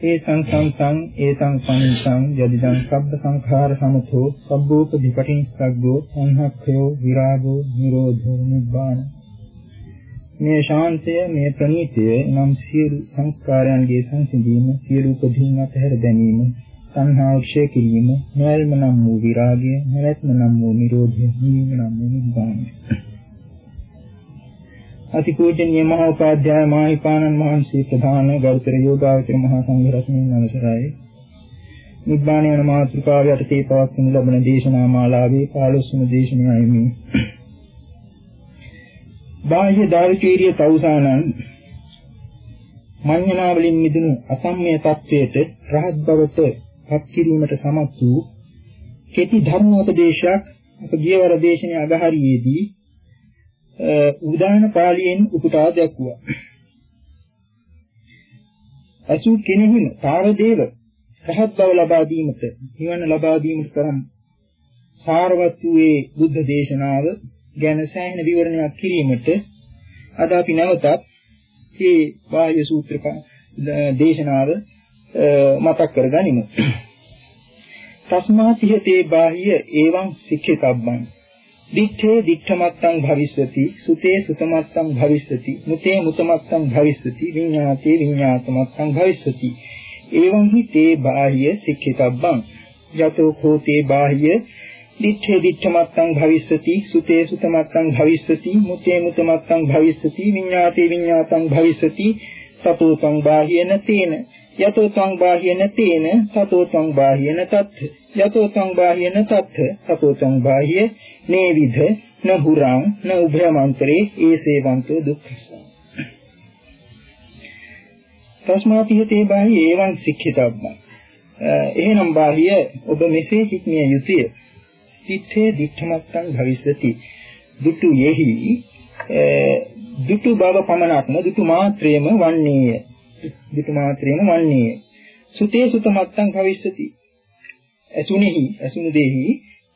ඒසං සංසං ඒසං පනිසං යදිදං සබ්බ සංඛාර සමතෝ සබ්බෝපදීපටින් සග්ගෝ සංහක්ඛයෝ විරාගෝ නිරෝධෝ නිබ්බාන. මේ ශාන්තය මේ ප්‍රණීතය නම් සියලු සංස්කාරයන්ගේ සංසිඳීම සියලු උපදීන් අතහැර දැමීම සංහා ක්ෂය කිරීම නොයල්ම නම් වූ විරාගය නැවැත්ම නම් වූ නිරෝධය නිවීම නම් වූ නිබ්බානය අතිපූජනීය මහා උපාධ්‍යාය මාහිපාණන් වහන්සේ ප්‍රධාන ගෞතර යෝගාවචර මහා සංඝ රත්නයන් අවසරයි. නිබ්බාණ යන මාතෘකාව යටතේ පවත්වනු ලබන දේශනා මාලාවේ 15 වන දේශනාවයි මේ. බාහ්‍ය දාර්ශනික තවුසානන් මඤ්ඤණා වලින් මිදුණු අසම්මය තත්වයට රහත් බවට පත් කිරීමට සමත් වූ කෙටි ධර්මෝපදේශයක් අප ගියවර දේශනාවේ අගහරියේදී උදාන පාළියෙන් උපුටා දැක්වුවා. අසු කෙනෙහිම තාරදේව රහත් බව ලබා දීමට නිවන ලබා දීමට තරම් සාරවත් වූ බුද්ධ දේශනාව ගැන සෑහෙන විවරණයක් කිරීමට අද අපි නැවතත් මේ වායු සූත්‍ර දේශනාව මතක් කරගනිමු. තස්මා සිහතේ බාහ්‍ය එවං සික්ඛිතබ්බං දිත්තේ දිත්තමත්තං භවිස්සති සුතේ සුතමත්තං භවිස්සති මුතේ මුතමත්තං භවිස්සති විඤ්ඤාතේ විඤ්ඤාතමත්තං භවිස්සති. එවං හි තේ බාහ්‍ය සික්ඛිතබ්බං. යතෝ කෝතේ බාහ්‍ය දිත්තේ දිත්තමත්තං භවිස්සති සුතේ සුතමත්තං භවිස්සති මුතේ මුතමත්තං භවිස්සති විඤ්ඤාතේ විඤ්ඤාතං භවිස්සති සතෝ තං බාහ්‍යන තේන. යතෝ තං බාහ්‍යන තේන සතෝ තං බාහ්‍යන තත්ථ යතෝ තං බාහ්‍යන තත්ථ සතෝ තං බාහ්‍ය නේවිධ න හුරං න උභයමන්තරේ ඒසේවන්තෝ දුක්ඛස තස්මාපියතේ බාහ්‍ය ඒවං සික්ඛිතබ්බං. එහෙනම් බාහ්‍ය ඔබ මෙසේ හික්මිය යුතුය. චිත්තේ දිඨමත්තං භවිස්සති. දුටු යෙහි දුටු බව පමණක්ම දුටු මාත්‍රයම වන්නේය. දුටු මාත්‍රයම වන්නේය සුතේ සුතමත්තං භවිස්සති ඇසුනේහි ඇසුණු දෙහි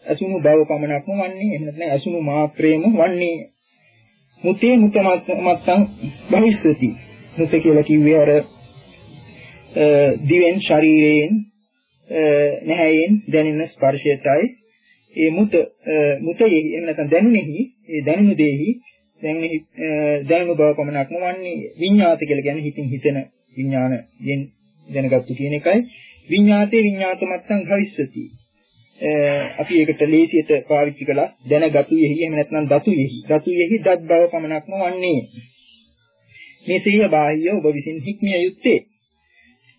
ඇසුණු බව පමණක්ම වන්නේ. එහෙම නැත්නම් ඇසුණු මාත්‍රයම වන්නේ. මුතේ මුතමත්තං භවිස්සති. මුත කියලා කිව්වේ අර දිවෙන් ශරීරයෙන් නැහැයෙන් දැනෙන ස්පර්ශයටයි. ඒ මුත මුතයේ එහෙම නැත්නම් දැනුනේහි ඒ දැනුණු දෙෙහි දැනුනේ දැනුණු බව පමණක්ම වන්නේ විඤ්ඤාත කියලා කියන්නේ හිතින් හිතන විඥානයෙන් දැනගත්තු කියන එකයි. විඤ්ඤාතේ විඤ්ඤාතමත්තං භවිස්සති. අපි ඒකට ලේසියට පාවිච්චි කළා. දැනගතු යෙහි එහෙම නැත්නම් දතු යෙහි දතු යෙහි දත් බව පමණක්ම වන්නේ මේ සිහිය බාහ්‍ය ඔබ විසින් හික්මිය යුත්තේ.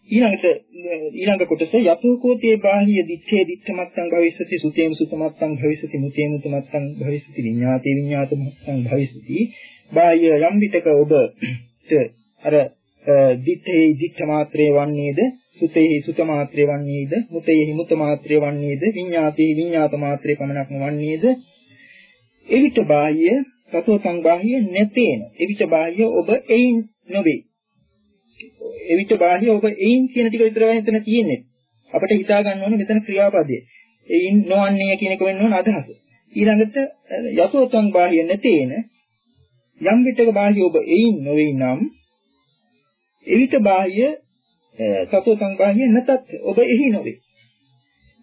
ඊළඟට ඊළඟ කොටස යතෝකෝතේ බාහ්‍ය දිත්තේ දිත්තමත්තං භවිස්සති සුතේම සුතමත්තං භවිස්සති මුතේම මුතමත්තං භවිස්සති විඤ්ඤාතේ විඤ්ඤාතමත්තං භවිස්සති. බාහ්‍ය යම් විටක ඔබට අර දිත්තේ දිත්ත මාත්‍රේ වන්නේද සුතේහි සුත මාත්‍රේ වන්නේද මුතේහි මුත මාත්‍රේ වන්නේද විඤ්ඤාතේහි විඤ්ඤාත මාත්‍රේ පමණක්ම වන්නේද? එවිට බාහ්‍ය සතෝ සංබාහ්‍ය නැතේන. එවිට බාහ්‍ය ඔබ එයින් නොවේ. එවිට බාහ්‍ය ඔබ එයින් කියන ටික විතරයි එතන තියෙන්නේ. අපිට හිතා ගන්න ඕනේ මෙතන ක්‍රියාපදයේ. එයින් නොවන්නේ කියන එක වෙන්න ඕන අදහස. ඊළඟට යසෝතං බාහ්‍ය නැතේන යම් විටක බාහ්‍ය ඔබ එයින් නොවේ නම් එවිට බාහ්‍ය සතෝතං බාහ්‍ය නැතත් ඔබ එහි නොවේ.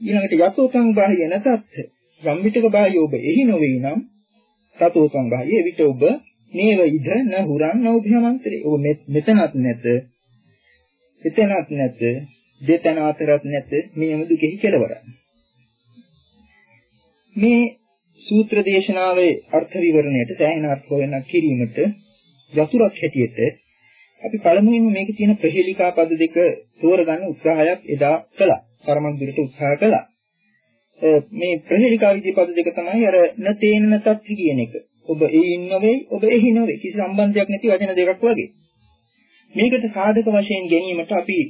ඊළඟට යසෝතං බාහ්‍ය නැතත් යම් විටක බාහ්‍ය ඔබ එහි නොවේ නම් සතෝතං බාහ්‍ය එවිට ඔබ නේව ඉද නහුරං නෞභ්‍යමන්තරේ. ඔබ මෙතනත් නැත. එතනත් නැත දෙතන අතරත් නැත මේ යම දුකෙහි කෙලවරයි මේ සූත්‍ර දේශනාවේ අර්ථ විවරණයට සෑහෙන අර්ථ හොයනක් කිරීමට යතුරක් හැටියට අපි පළමුවෙන්ම මේකේ තියෙන ප්‍රහේලිකා පද දෙක තෝරගන්න උත්සාහයක් එදා කළා. තරමක් දුරට උත්සාහ කළා. මේ ප්‍රහේලිකා විදි පද දෙක තමයි අර නතේන නතත් කියන එක. ඔබ එයින් නොවේ, ඔබ එහි නොවේ. කිසි සම්බන්ධයක් නැති වචන දෙකක් වගේ. මේකට සාධක වශයෙන් ගැනීමට අපි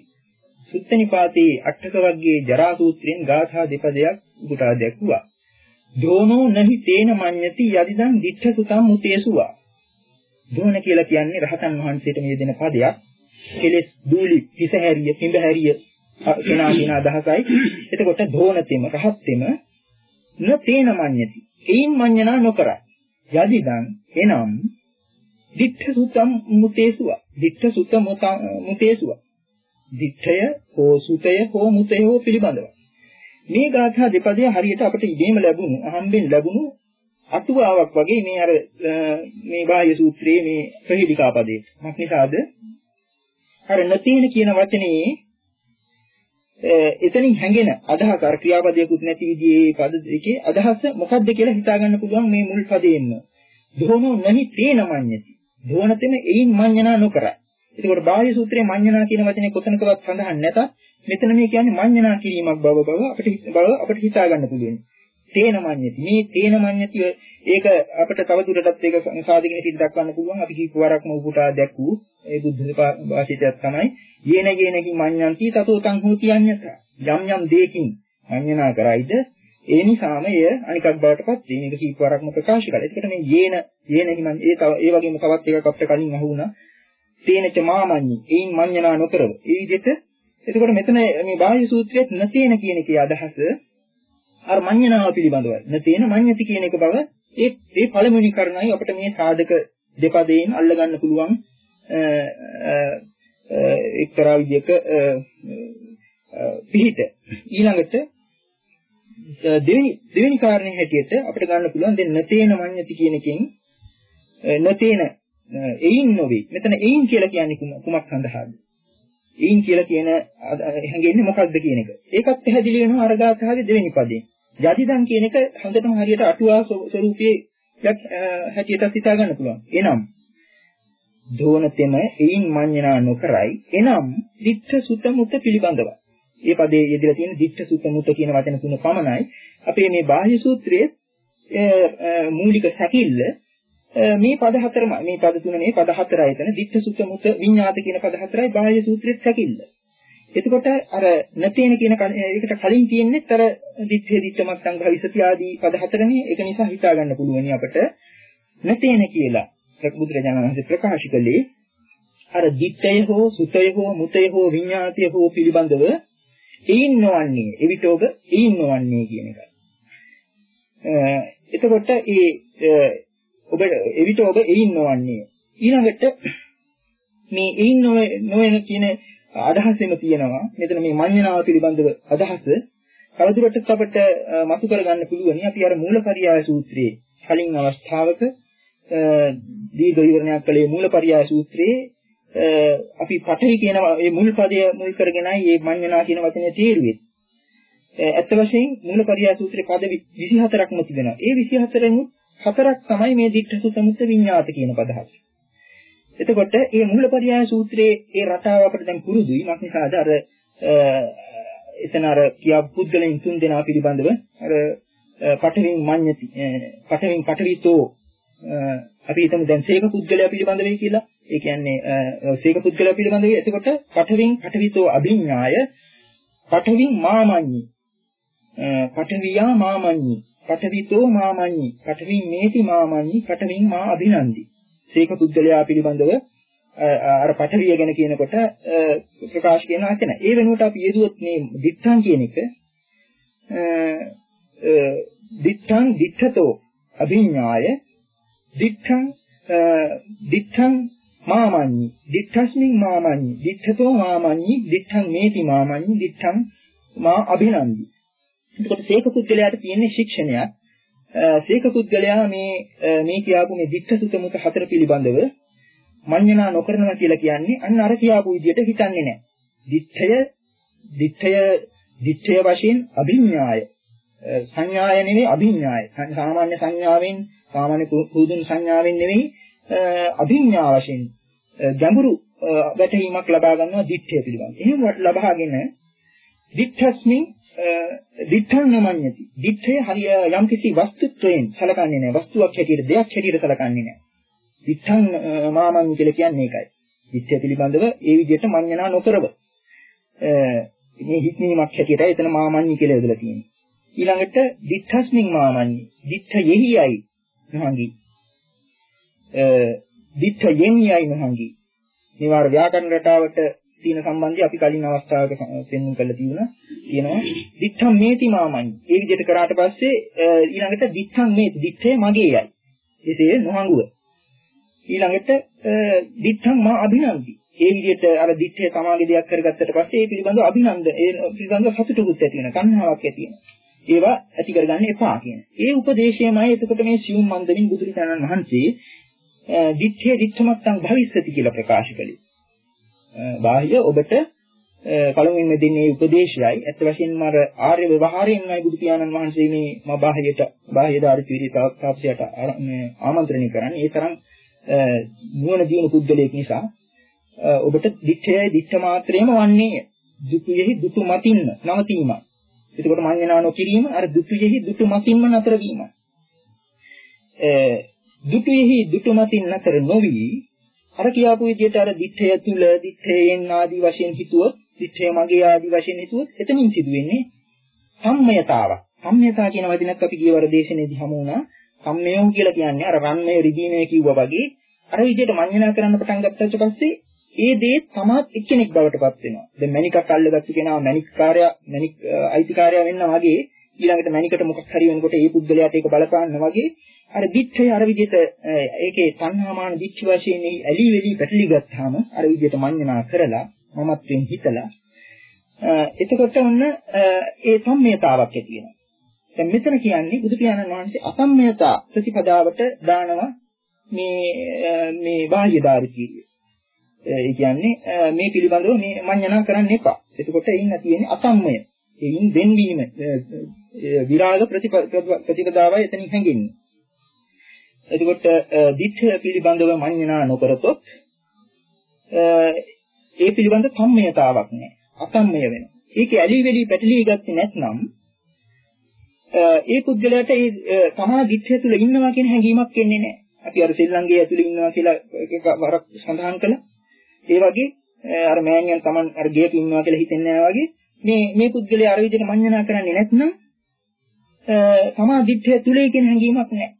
සුත්තනිපාතේ අටක වර්ගයේ ජරා සූත්‍රයෙන් ගාථා දෙපදයක් උපුටා දැක්වුවා. දෝනෝ නහි තේන මඤ්ඤති යදිදං දිඨ සුතම් මුතේසුවා. දෝන කියලා කියන්නේ රහතන් වහන්සේට මේ දෙන පදයක්. කෙලෙස් දූලි හිස හැරිය, පිඹ හැරිය කෙනා කියන අදහසයි. එතකොට දෝනතෙම රහත්ෙම න තේන මඤ්ඤති. ඒන් මඤ්ඤනා නොකරයි. යදිදං එනම් දිඨ සුතම් මුතේසුවා. දිඨ සුත මුතේසුවා. දිඨය හෝ සුතය හෝ මුතය හෝ පිළිබඳව මේ ගාථා දෙපදය හරියට අපිට ඉබේම ලැබුණු අහම්බෙන් ලැබුණු අටුවාවක් වගේ මේ අර මේ බාහ්‍ය සූත්‍රයේ මේ ප්‍රහේලිකා පදේ. මොකනිසාද? අර නතීන කියන වචනේ එතනින් හැඟෙන අදහස අර ක්‍රියාපදයකුත් නැති විදිහේ පද දෙකේ අදහස මොකක්ද කියලා හිතා ගන්න පුළුවන් මේ මුල් පදයෙන්ම. දෝනෝ නැහි තේනමඤ්ඤති. දෝනතෙම එයින් මඤ්ඤනා නොකරයි. එතකොට බාහ්‍ය සූත්‍රයේ මඤ්ඤනා කියන වචනේ කොතනකවත් සඳහන් නැතත් මෙතන මේ කියන්නේ මඤ්ඤණා කිරීමක් බව බව අපිට බව අපිට හිතා ගන්න පුළුවන්. තේනමඤ්ඤති. මේ තේනමඤ්ඤති ඒක අපිට තව දුරටත් ඒක සාධකෙන පිට දක්වන්න පුළුවන්. අපි කීප වරක්ම උපුටා දැක්වූ ඒ බුද්ධ භාෂිතයක් තමයි යේන යේනකි මඤ්ඤන්ති තතෝ තං හෝති අඤ්ඤත. යම් යම් දෙයකින් මඤ්ඤණා කරයිද ඒ නිසාම එය අනිකක් බවට පත් වෙන එක කීප වරක්ම ප්‍රකාශ කළා. ඒකට මේ යේන යේනකි මන් ඒ තව ඒ වගේම තවත් එකක් අපිට කලින් අහුණා. තේනච මාමඤ්ඤි. ඒයින් මඤ්ඤණා නොකරව. ඒ විදිහට එතකොට මෙතන මේ බාහ්‍ය සූත්‍රයේ නතේන කියන එකේ අදහස අර මඤ්ඤණාව පිළිබඳවයි. නතේන මඤ්ඤති කියන එක බව ඒ ඒ පළමුවෙනි කරුණයි අපිට මේ සාධක දෙපදයෙන් අල්ලගන්න පුළුවන් එක්තරා විදිහක පිහිට. ඊළඟට දෙවෙනි දෙවෙනි කාරණේ හැටියට අපිට ගන්න පුළුවන් දැන් නතේන මඤ්ඤති කියන එකෙන් නතේන එයින් නොවේ. මෙතන එයින් කියලා කියන්නේ කුමක් සඳහාද? ඊන් කියලා කියන හැඟෙන්නේ මොකක්ද කියන එක. ඒකත් පැහැදිලි වෙනවා අර ගාථාවේ දෙවෙනි පදයෙන්. යදිදන් කියන එක හොඳටම හරියට අටුවා ස්වරූපයේ හැටියට හිතා ගන්න පුළුවන්. එනම් දෝනතෙම එයින් මඤ්ඤණා නොකරයි. එනම් ditta sutta mutta පිළිබඳව. මේ පදයේ යෙදලා තියෙන ditta sutta mutta කියන වචන තුන පමණයි. අපේ මේ බාහ්‍ය සූත්‍රයේ මූලික සැකිල්ල මේ පද හතරම මේ පද තුන මේ පද හතරයි එතන ditta sutta mutta විඤ්ඤාත කියන පද හතරයි බාහ්‍ය සූත්‍රෙත් සැකිල්ල. එතකොට අර නැතේන කියන එකට කලින් තියෙන්නේ අර දිත්තේ දිත්ත මත්තං භවිසති ආදී පද හතරනේ ඒක නිසා හිතා ගන්න පුළුවන් අපට නැතේන කියලා බුදුරජාණන් වහන්සේ ප්‍රකාශ කළේ අර දිත්තය හෝ සුතය හෝ මුතය හෝ විඤ්ඤාතිය හෝ පිළිබඳව එයින් නොවන්නේ එවිට ඔබ එයින් නොවන්නේ කියන එකයි. එතකොට ඒ ඔබ එවිට ඔබ එයින් නොවන්නේ. ඊළඟට මේ එයින් නොවන කියන අදහසෙම තියෙනවා. මෙතන මේ මඤ්ඤණාව පිළිබඳව අදහස කවදුරටත් අපට මතු කරගන්න පුළුවනි. අපි අර මූලපරියාය සූත්‍රයේ කලින් අවස්ථාවක දීර්ඝ විවරණයක් කළේ මූලපරියාය සූත්‍රයේ අපි පඨවි කියන මේ මුල් පදය මුල් කරගෙනයි මේ මඤ්ඤණා කියන වචනේ තේරුවේ. ඇත්ත වශයෙන් මූලපරියාය සූත්‍රයේ පද 24ක්ම තිබෙනවා. ඒ 24න් හතරක් තමයි මේ දිට්ඨ සුතමුත් විඤ්ඤාත කියන පදහස්. එතකොට මේ මූලපරියාය සූත්‍රයේ ඒ රටාව අපිට දැන් පුරුදුයි. මක් නිසාද අර එතන අර කියා පුද්ගලයන් තුන් දෙනා පිළිබඳව අර පඨවින් මඤ්ඤති පඨවින් පඨවිතෝ අපි හිතමු දැන් සීක පුද්ගලයා පිළිබඳවයි කියලා. ඒ කියන්නේ සීක පුද්ගලයා පිළිබඳවයි. එතකොට පඨවින් පඨවිතෝ අභිඥාය පඨවින් මාමඤ්ඤි පඨවියා මාමඤ්ඤි පඨවිතෝ මාමඤ්ඤි පඨවින් මේති මාමඤ්ඤි පඨවින් මා අභිනන්දි සීක පුද්ගලයා පිළිබඳව අර පඨවිය ගැන කියනකොට ප්‍රකාශ කරන වචන. ඒ වෙනුවට අපි යෙදුවොත් මේ දිත්තං කියන එක දිත්තං දිත්තතෝ අභිඥාය දිත්තං දිත්තං මාමඤ්ඤි දිත්තස්මින් මාමඤ්ඤි දිත්තතෝ මාමඤ්ඤි දිත්තං මේති මාමඤ්ඤි දිත්තං මා අභිනන්දි එතකොට සීක පුද්ගලයාට තියෙන ශික්ෂණයක් සීක පුද්ගලයා මේ මේ කියාපු මේ දිත්ත සුත මුත හතර පිළිබඳව මඤ්ඤණා නොකරනවා කියලා කියන්නේ අන්න අර කියාපු විදිහට හිතන්නේ නැහැ. දිත්තය දිත්තය දිත්තය වශයෙන් අභිඥාය සංඥාය නෙවෙයි අභිඥාය. සාමාන්‍ය සංඥාවෙන් සාමාන්‍ය පුදුන් සංඥාවෙන් නෙවෙයි අභිඥා වශයෙන් ගැඹුරු වැටහීමක් ලබා ගන්නවා දිත්තය පිළිබඳව. එහෙම ලබාගෙන දිත්තස්මින් දිත්තං නමඤ්ඤති. දිත්තේ හරිය යම් කිසි වස්තුත්වයෙන් සලකන්නේ නැහැ. වස්තුවක් හැටියට දෙයක් හැටියට සලකන්නේ නැහැ. දිත්තං මාමඤ්ඤ කියලා කියන්නේ ඒකයි. දිත්තය පිළිබඳව ඒ විදිහට මඤ්ඤණා නොකරව. මේ හික්මීමක් හැටියට එතන මාමඤ්ඤ කියලා යොදලා තියෙනවා. ඊළඟට දිත්තස්මින් මාමඤ්ඤ. දිත්ත යෙහියයි නහංගි. දිත්ත යෙහියයි නහංගි. මේවාර ව්‍යාකරණ රටාවට තියෙන සම්බන්ධය අපි කලින් අවස්ථාවක පෙන්වන්න කළා තියෙනවා. කියනවා දිත්තම් මේති මාමඤ්ඤ. ඒ විදිහට කරාට පස්සේ ඊළඟට දිත්තම් මේති. දිත්තේ මගේයයි. එසේ නොහඟුව. ඊළඟට දිත්තම් මා අභිනන්දි. ඒ විදිහට අර දිත්තේ තමාගේ දෙයක් කරගත්තට පස්සේ ඒ පිළිබඳව අභිනන්ද ඒ පිළිබඳව සතුටුකුත් ඇති වෙන කන්නාවක් ඇති වෙන. ඒවා ඇති කරගන්න එපා කියන. ඒ උපදේශයමයි එතකොට මේ සියුම් මන්දමින් බුදුරජාණන් වහන්සේ දිත්තේ දිත්තමත්තං භවිස්සති කියලා ප්‍රකාශ කළේ. බාහ්‍ය ඔබට පළමුවෙන්ම දෙන්නේ උපදේශයයි ඇත්ත වශයෙන්ම අර ආර්ය ව්‍යවහාරයෙන්මයි බුදු පියාණන් වහන්සේ මේ මා බාහ්‍යයට බාහ්‍ය ධාරිත තාපසයට ආමන්ත්‍රණය කරන්නේ ඒ තරම් නුවණ දියුණු පුද්ගලයෙක් නිසා ඔබට දික්ඨයයි දික්ඨ මාත්‍රයම වන්නේ දුතුයෙහි දුතු මතින්න නවතීම. එතකොට මඤ්ඤණා නොකිරීම අර දුතුයෙහි දුතු මතින්ම නතර වීම. දුතුයෙහි දුතු මතින් නතර නොවි අර කියාපු විදිහට අර දිත්තය තුල දිත්තයෙන් ආදී වශයෙන් හිතුවොත් දිත්තය මගේ ආදී වශයෙන් හිතුවොත් එතනින් සිදුවෙන්නේ සම්මයතාවක්. සම්මයතා කියන වචනත් අපි ගියවර දේශනේදී හමු වුණා. සම්මයෝ කියලා කියන්නේ අර රන්මය රිදීමේ කිව්වා වගේ අර විදිහට මඤ්ඤණා කරන්න පටන් ගත්තට පස්සේ ඒ දේ තමාත් එක්කෙනෙක් බවට පත් වෙනවා. දැන් මණිකක් අල්ලගත්තු කෙනා මණික්කාරය මණික් අයිතිකාරය වෙන්න වගේ ඊළඟට මණිකට මොකක් හරි වෙනකොට ඒ පුද්ගලයාට ඒක බලපාන්න වගේ අර දිච්ඡය අර විදිහට ඒකේ තණ්හාමාන දිච්ඡ වශයෙන් ඇලි වෙලි පැටලි ගත්තාම අර විදිහට මඤ්ඤණා කරලා මමත්වෙන් හිතලා එතකොට ඔන්න ඒ සම්මයතාවක් ඇති වෙනවා. දැන් මෙතන කියන්නේ බුදු පියාණන් වහන්සේ අසම්මයතා ප්‍රතිපදාවට දානවා මේ මේ බාහ්‍ය ධාරිතීය. ඒ කියන්නේ මේ පිළිබඳව මේ මඤ්ඤණා කරන්න එපා. එතකොට එයින් තියෙන්නේ අසම්මය. එයින් දෙන්වීම විරාග ප්‍රතිපදාවයි එතනින් හැඟෙන්නේ. එතකොට දිඨ පිළිබඳව මඤ්ඤණා නොකරතොත් ඒ පිළිබඳ සම්මයතාවක් නැහැ. අසම්මය වෙනවා. ඒක ඇලි වෙලි පැටලී ගත්තේ නැත්නම් ඒ පුද්ගලයාට ඒ තමා දිඨය තුල ඉන්නවා කියන හැඟීමක් එන්නේ නැහැ. අපි අර ශ්‍රී ඇතුලේ ඉන්නවා කියලා එක වරක් සඳහන් කළා. ඒ වගේ අර මෑණියන් Taman අර ගේක ඉන්නවා කියලා හිතන්නේ නැහැ වගේ මේ මේ පුද්ගලයා අර විදිහට මඤ්ඤණා කරන්නේ නැත්නම් තමා දිඨය තුලේ කියන හැඟීමක් නැහැ.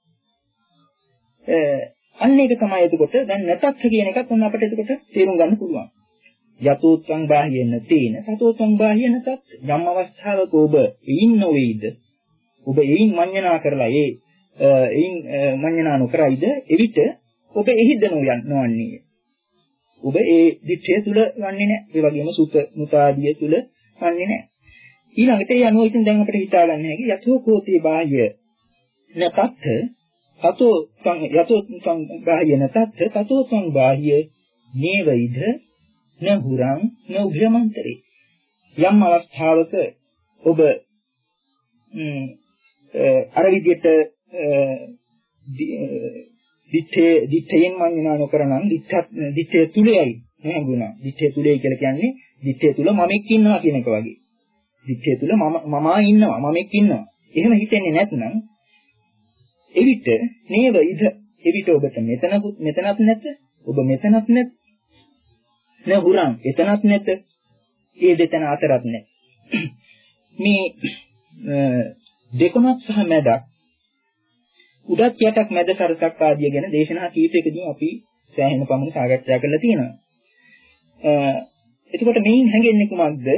අන්න ඒක තමයි එතකොට දැන් නැතත් කියන එකත් ඔන්න අපිට එතකොට තේරුම් ගන්න පුළුවන්. යතෝත්සං බාහියන තේන. සතෝත්සං බාහියන තත් යම් අවස්ථාවක ඔබ එයින් නොවේද? ඔබ එයින් මඤ්ඤණා කරලා ඒ එයින් මඤ්ඤණා නොකරයිද? එවිට ඔබ එහිද නොයන්නේ ඔබ ඒ දිත්තේ තුල වන්නේ නැහැ. ඒ වගේම සුත මුතාදිය තුල වන්නේ නැහැ. ඊළඟට ඒ අනුව ඉතින් දැන් අපිට හිතා ගන්න හැකි යතෝ කෝති බාහ්‍ය නපත්ත තතෝ සං යතෝ සං බාහ්‍ය නතත් තතෝ සං බාහ්‍ය නේවයිද නහුරං නෝභ්‍යමන්තරේ යම් අවස්ථාවක ඔබ අර විදිහට දිත්තේ දිත්තයෙන් මඤ්ඤණා නොකරනම් දිත්තත් දිත්තේ තුලයි නැඟුණා. දිත්තේ තුලයි කියලා කියන්නේ දිත්තේ තුල මමෙක් ඉන්නවා කියන එක වගේ. දිත්තේ තුල මම මමා ඉන්නවා මමෙක් ඉන්නවා. එහෙම හිතෙන්නේ නැත්නම් එවිට නේව ඉද එවිට ඔබට මෙතනකුත් මෙතනත් නැත. ඔබ මෙතනත් නැත්. නහුරන් එතනත් නැත. ඒ දෙතන අතරත් නැත්. මේ දෙකමත් සහ මැදක් උඩත් යටක් මැද සරසක් ආදිය ගැන දේශනා කීපයකදී අපි සෑහෙන පමණ සාකච්ඡා කරලා තියෙනවා. එතකොට මේන් හැඟෙන්නේ කුමක්ද?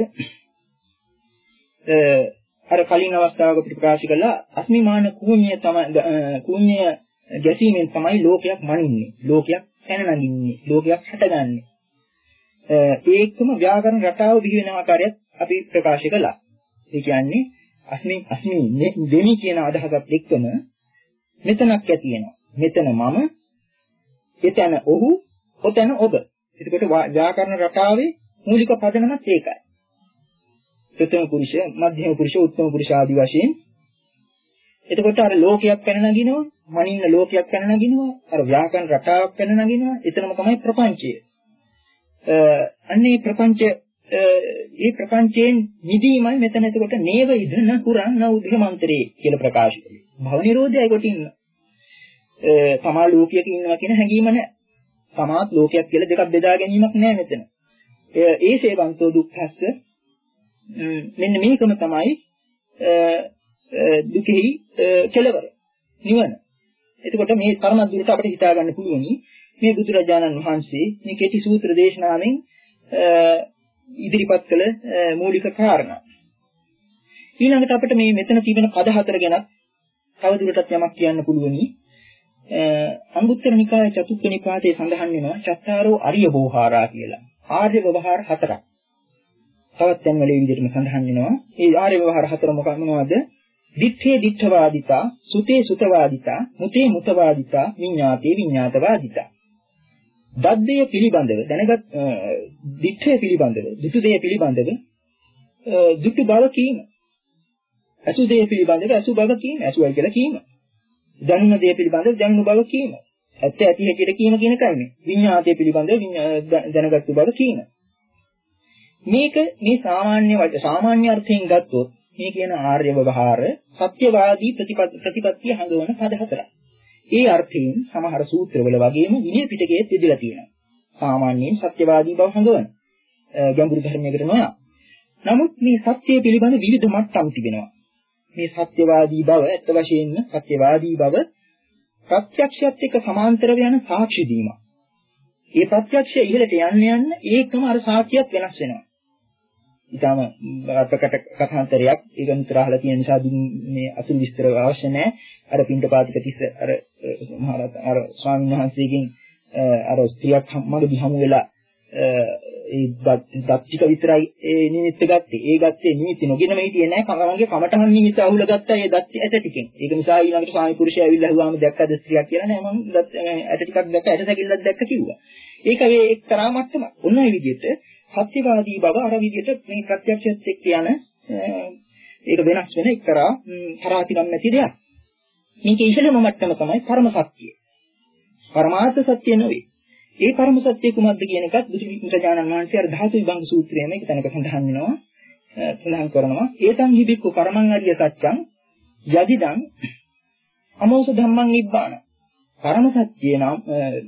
අර කලින් අවස්ථාවක ප්‍රකාශ කළා අස්මිමාන කූඤ්‍ය තමයි කූඤ්‍ය ගැසීමෙන් තමයි ලෝකයක් මනින්නේ. ලෝකයක් පැන නගින්නේ. ලෝකයක් හටගන්නේ. ඒකම ව්‍යාකරණ රටාව බිහි වෙන ආකාරයත් අපි ප්‍රකාශ කළා. ඒ කියන්නේ අස්මි අස්මි දෙමි කියන අදහසත් එක්කම මෙතනක් ඇති වෙනවා. මෙතන මම, එතන ඔහු, ඔතන ඔබ. එතකොට ව්‍යාකරණ රටාවේ මූලික පදනමත් ඒකයි. ප්‍රථම පුරුෂය, මධ්‍යම පුරුෂය, උත්තම පුරුෂ ආදී වශයෙන් එතකොට අර ලෝකයක් පැන නගිනවා, මනින්න ලෝකයක් පැන නගිනවා, අර ව්‍යාකරණ රටාවක් පැන නගිනවා, එතනම තමයි ප්‍රපංචය. අන්නේ ප්‍රපංච ඒ ප්‍රපංචයෙන් නිදීමයි මෙතන එතකොට නේව ඉදන කුරන් නෞද්ධමන්තරේ කියලා ප්‍රකාශ කළේ. භව නිරෝධයයි කොටින්න. තමා ලෝකයක ඉන්නවා කියන හැඟීම නැහැ. තමාත් ලෝකයක් කියලා දෙකක් බෙදා ගැනීමක් නැහැ මෙතන. ඒ සේවන්තෝ දුක්ඛස්ස මෙන්න මේකම තමයි දුකෙහි කෙලවර නිවන. එතකොට මේ කර්ම දුරට අපිට හිතා ගන්න පුළුවනි මේ බුදුරජාණන් වහන්සේ මේ කෙටි සූත්‍ර දේශනාවෙන් ඉදිරිපත් කළ මූලික කාරණා. ඊළඟට අපිට මේ මෙතන තිබෙන පද හතර ගැන තවදුරටත් යමක් කියන්න පුළුවනි. අංගුත්තර නිකාය චතුක්ක නිපාතේ සඳහන් වෙනවා චත්තාරෝ අරිය බෝහාරා කියලා. ආර්ය ව්‍යවහාර හතරක්. තවත් තැන්වල ඒ විදිහටම සඳහන් වෙනවා. ඒ ආර්ය ව්‍යවහාර හතර මොකක් මොනවද? දිත්තේ දිත්තවාදිතා, සුතේ සුතවාදිතා, මුතේ මුතවාදිතා, විඤ්ඤාතේ විඤ්ඤාතවාදිතා. දද්දය පිළිබඳව දැනගත් දිත්තේ පිළිබඳව, දුටු දෙය පිළිබඳව දුටු බව කීම. අසු දෙය පිළිබඳව අසු බව කීම, අසුයි කියලා කීම. දැනුණ දෙය පිළිබඳව දැනුණු බව කීම. ඇත්ත ඇති හැටියට කීම කියන එකයි මේ. විඤ්ඤාතය පිළිබඳව දැනගත්තු බව කීම. මේක මේ සාමාන්‍ය සාමාන්‍ය අර්ථයෙන් ගත්තොත් මේ කියන ආර්ය ව්‍යවහාර සත්‍යවාදී ප්‍රතිපත්තිය හඳවන පද හතරක්. ඒ අර්ථයෙන් සමහර සූත්‍රවල වගේම විනය පිටකයේ තිබිලා තියෙනවා. සාමාන්‍යයෙන් සත්‍යවාදී බව හඳවන ගැඹුරු ධර්මයකට නොයා. නමුත් මේ සත්‍ය පිළිබඳ විවිධ මට්ටම් තිබෙනවා. මේ සත්‍යවාදී බව ඇත්ත වශයෙන්ම සත්‍යවාදී බව ප්‍රත්‍යක්ෂයත් එක්ක සමාන්තරව යන සාක්ෂි දීමක්. ඒ ප්‍රත්‍යක්ෂය ඉහළට යන්න යන්න ඒකම අර සාක්ෂියත් වෙනස් වෙනවා. ඊටම ප්‍රකට කථාන්තරයක් ඒක නිතර අහලා තියෙන නිසා මේ අසුන් විස්තර අවශ්‍ය නැහැ අර පින්ඩපාතික තිස්ස අර මහරහත් අර ස්වාමීන් වහන්සේගෙන් අර ස්ත්‍රියක් මගදී හමු වෙලා ඒ දත් ටික විතරයි ඒ නිමිත්ත ගත්තේ. ඒ ගත්තේ නිමිති නොගෙනම හිටියේ නැහැ. කමරංගේ කමටහන් නිමිත්ත අහුල ගත්තා ඒ දත් ඇට ටිකෙන්. ඒක නිසා ඊළඟට ස්වාමි පුරුෂයා ඇවිල්ලා හුවාම දැක්කද ස්ත්‍රියක් කියලා නෑ මම දත් ඇට ටිකක් දැක්ක ඇට සැකිල්ලක් දැක්ක කිව්වා. ඒක ඒ එක්තරා මට්ටමක්. ඔන්න ඒ විදිහට සත්‍යවාදී බව අර විදිහට මේ ප්‍රත්‍යක්ෂයත් එක්ක යන ඒක වෙනස් වෙන එක්තරා තරාතිරම් නැති දෙයක්. මේක ඉහළම මට්ටම තමයි පරම සත්‍යය. පරමාර්ථ සත්‍ය නෙවෙයි. ඒ පරම සත්‍ය කුමක්ද කියන එකත් බුදුරජාණන් වහන්සේ අර ධාතු විභංග සූත්‍රයේ මේක තැනක සඳහන් වෙනවා. සඳහන් කරනවා ඒතං හිබික්කු පරමං අරිය සත්‍යං යදිදං අමෝස ධම්මං නිබ්බාන. පරම සත්‍ය නම්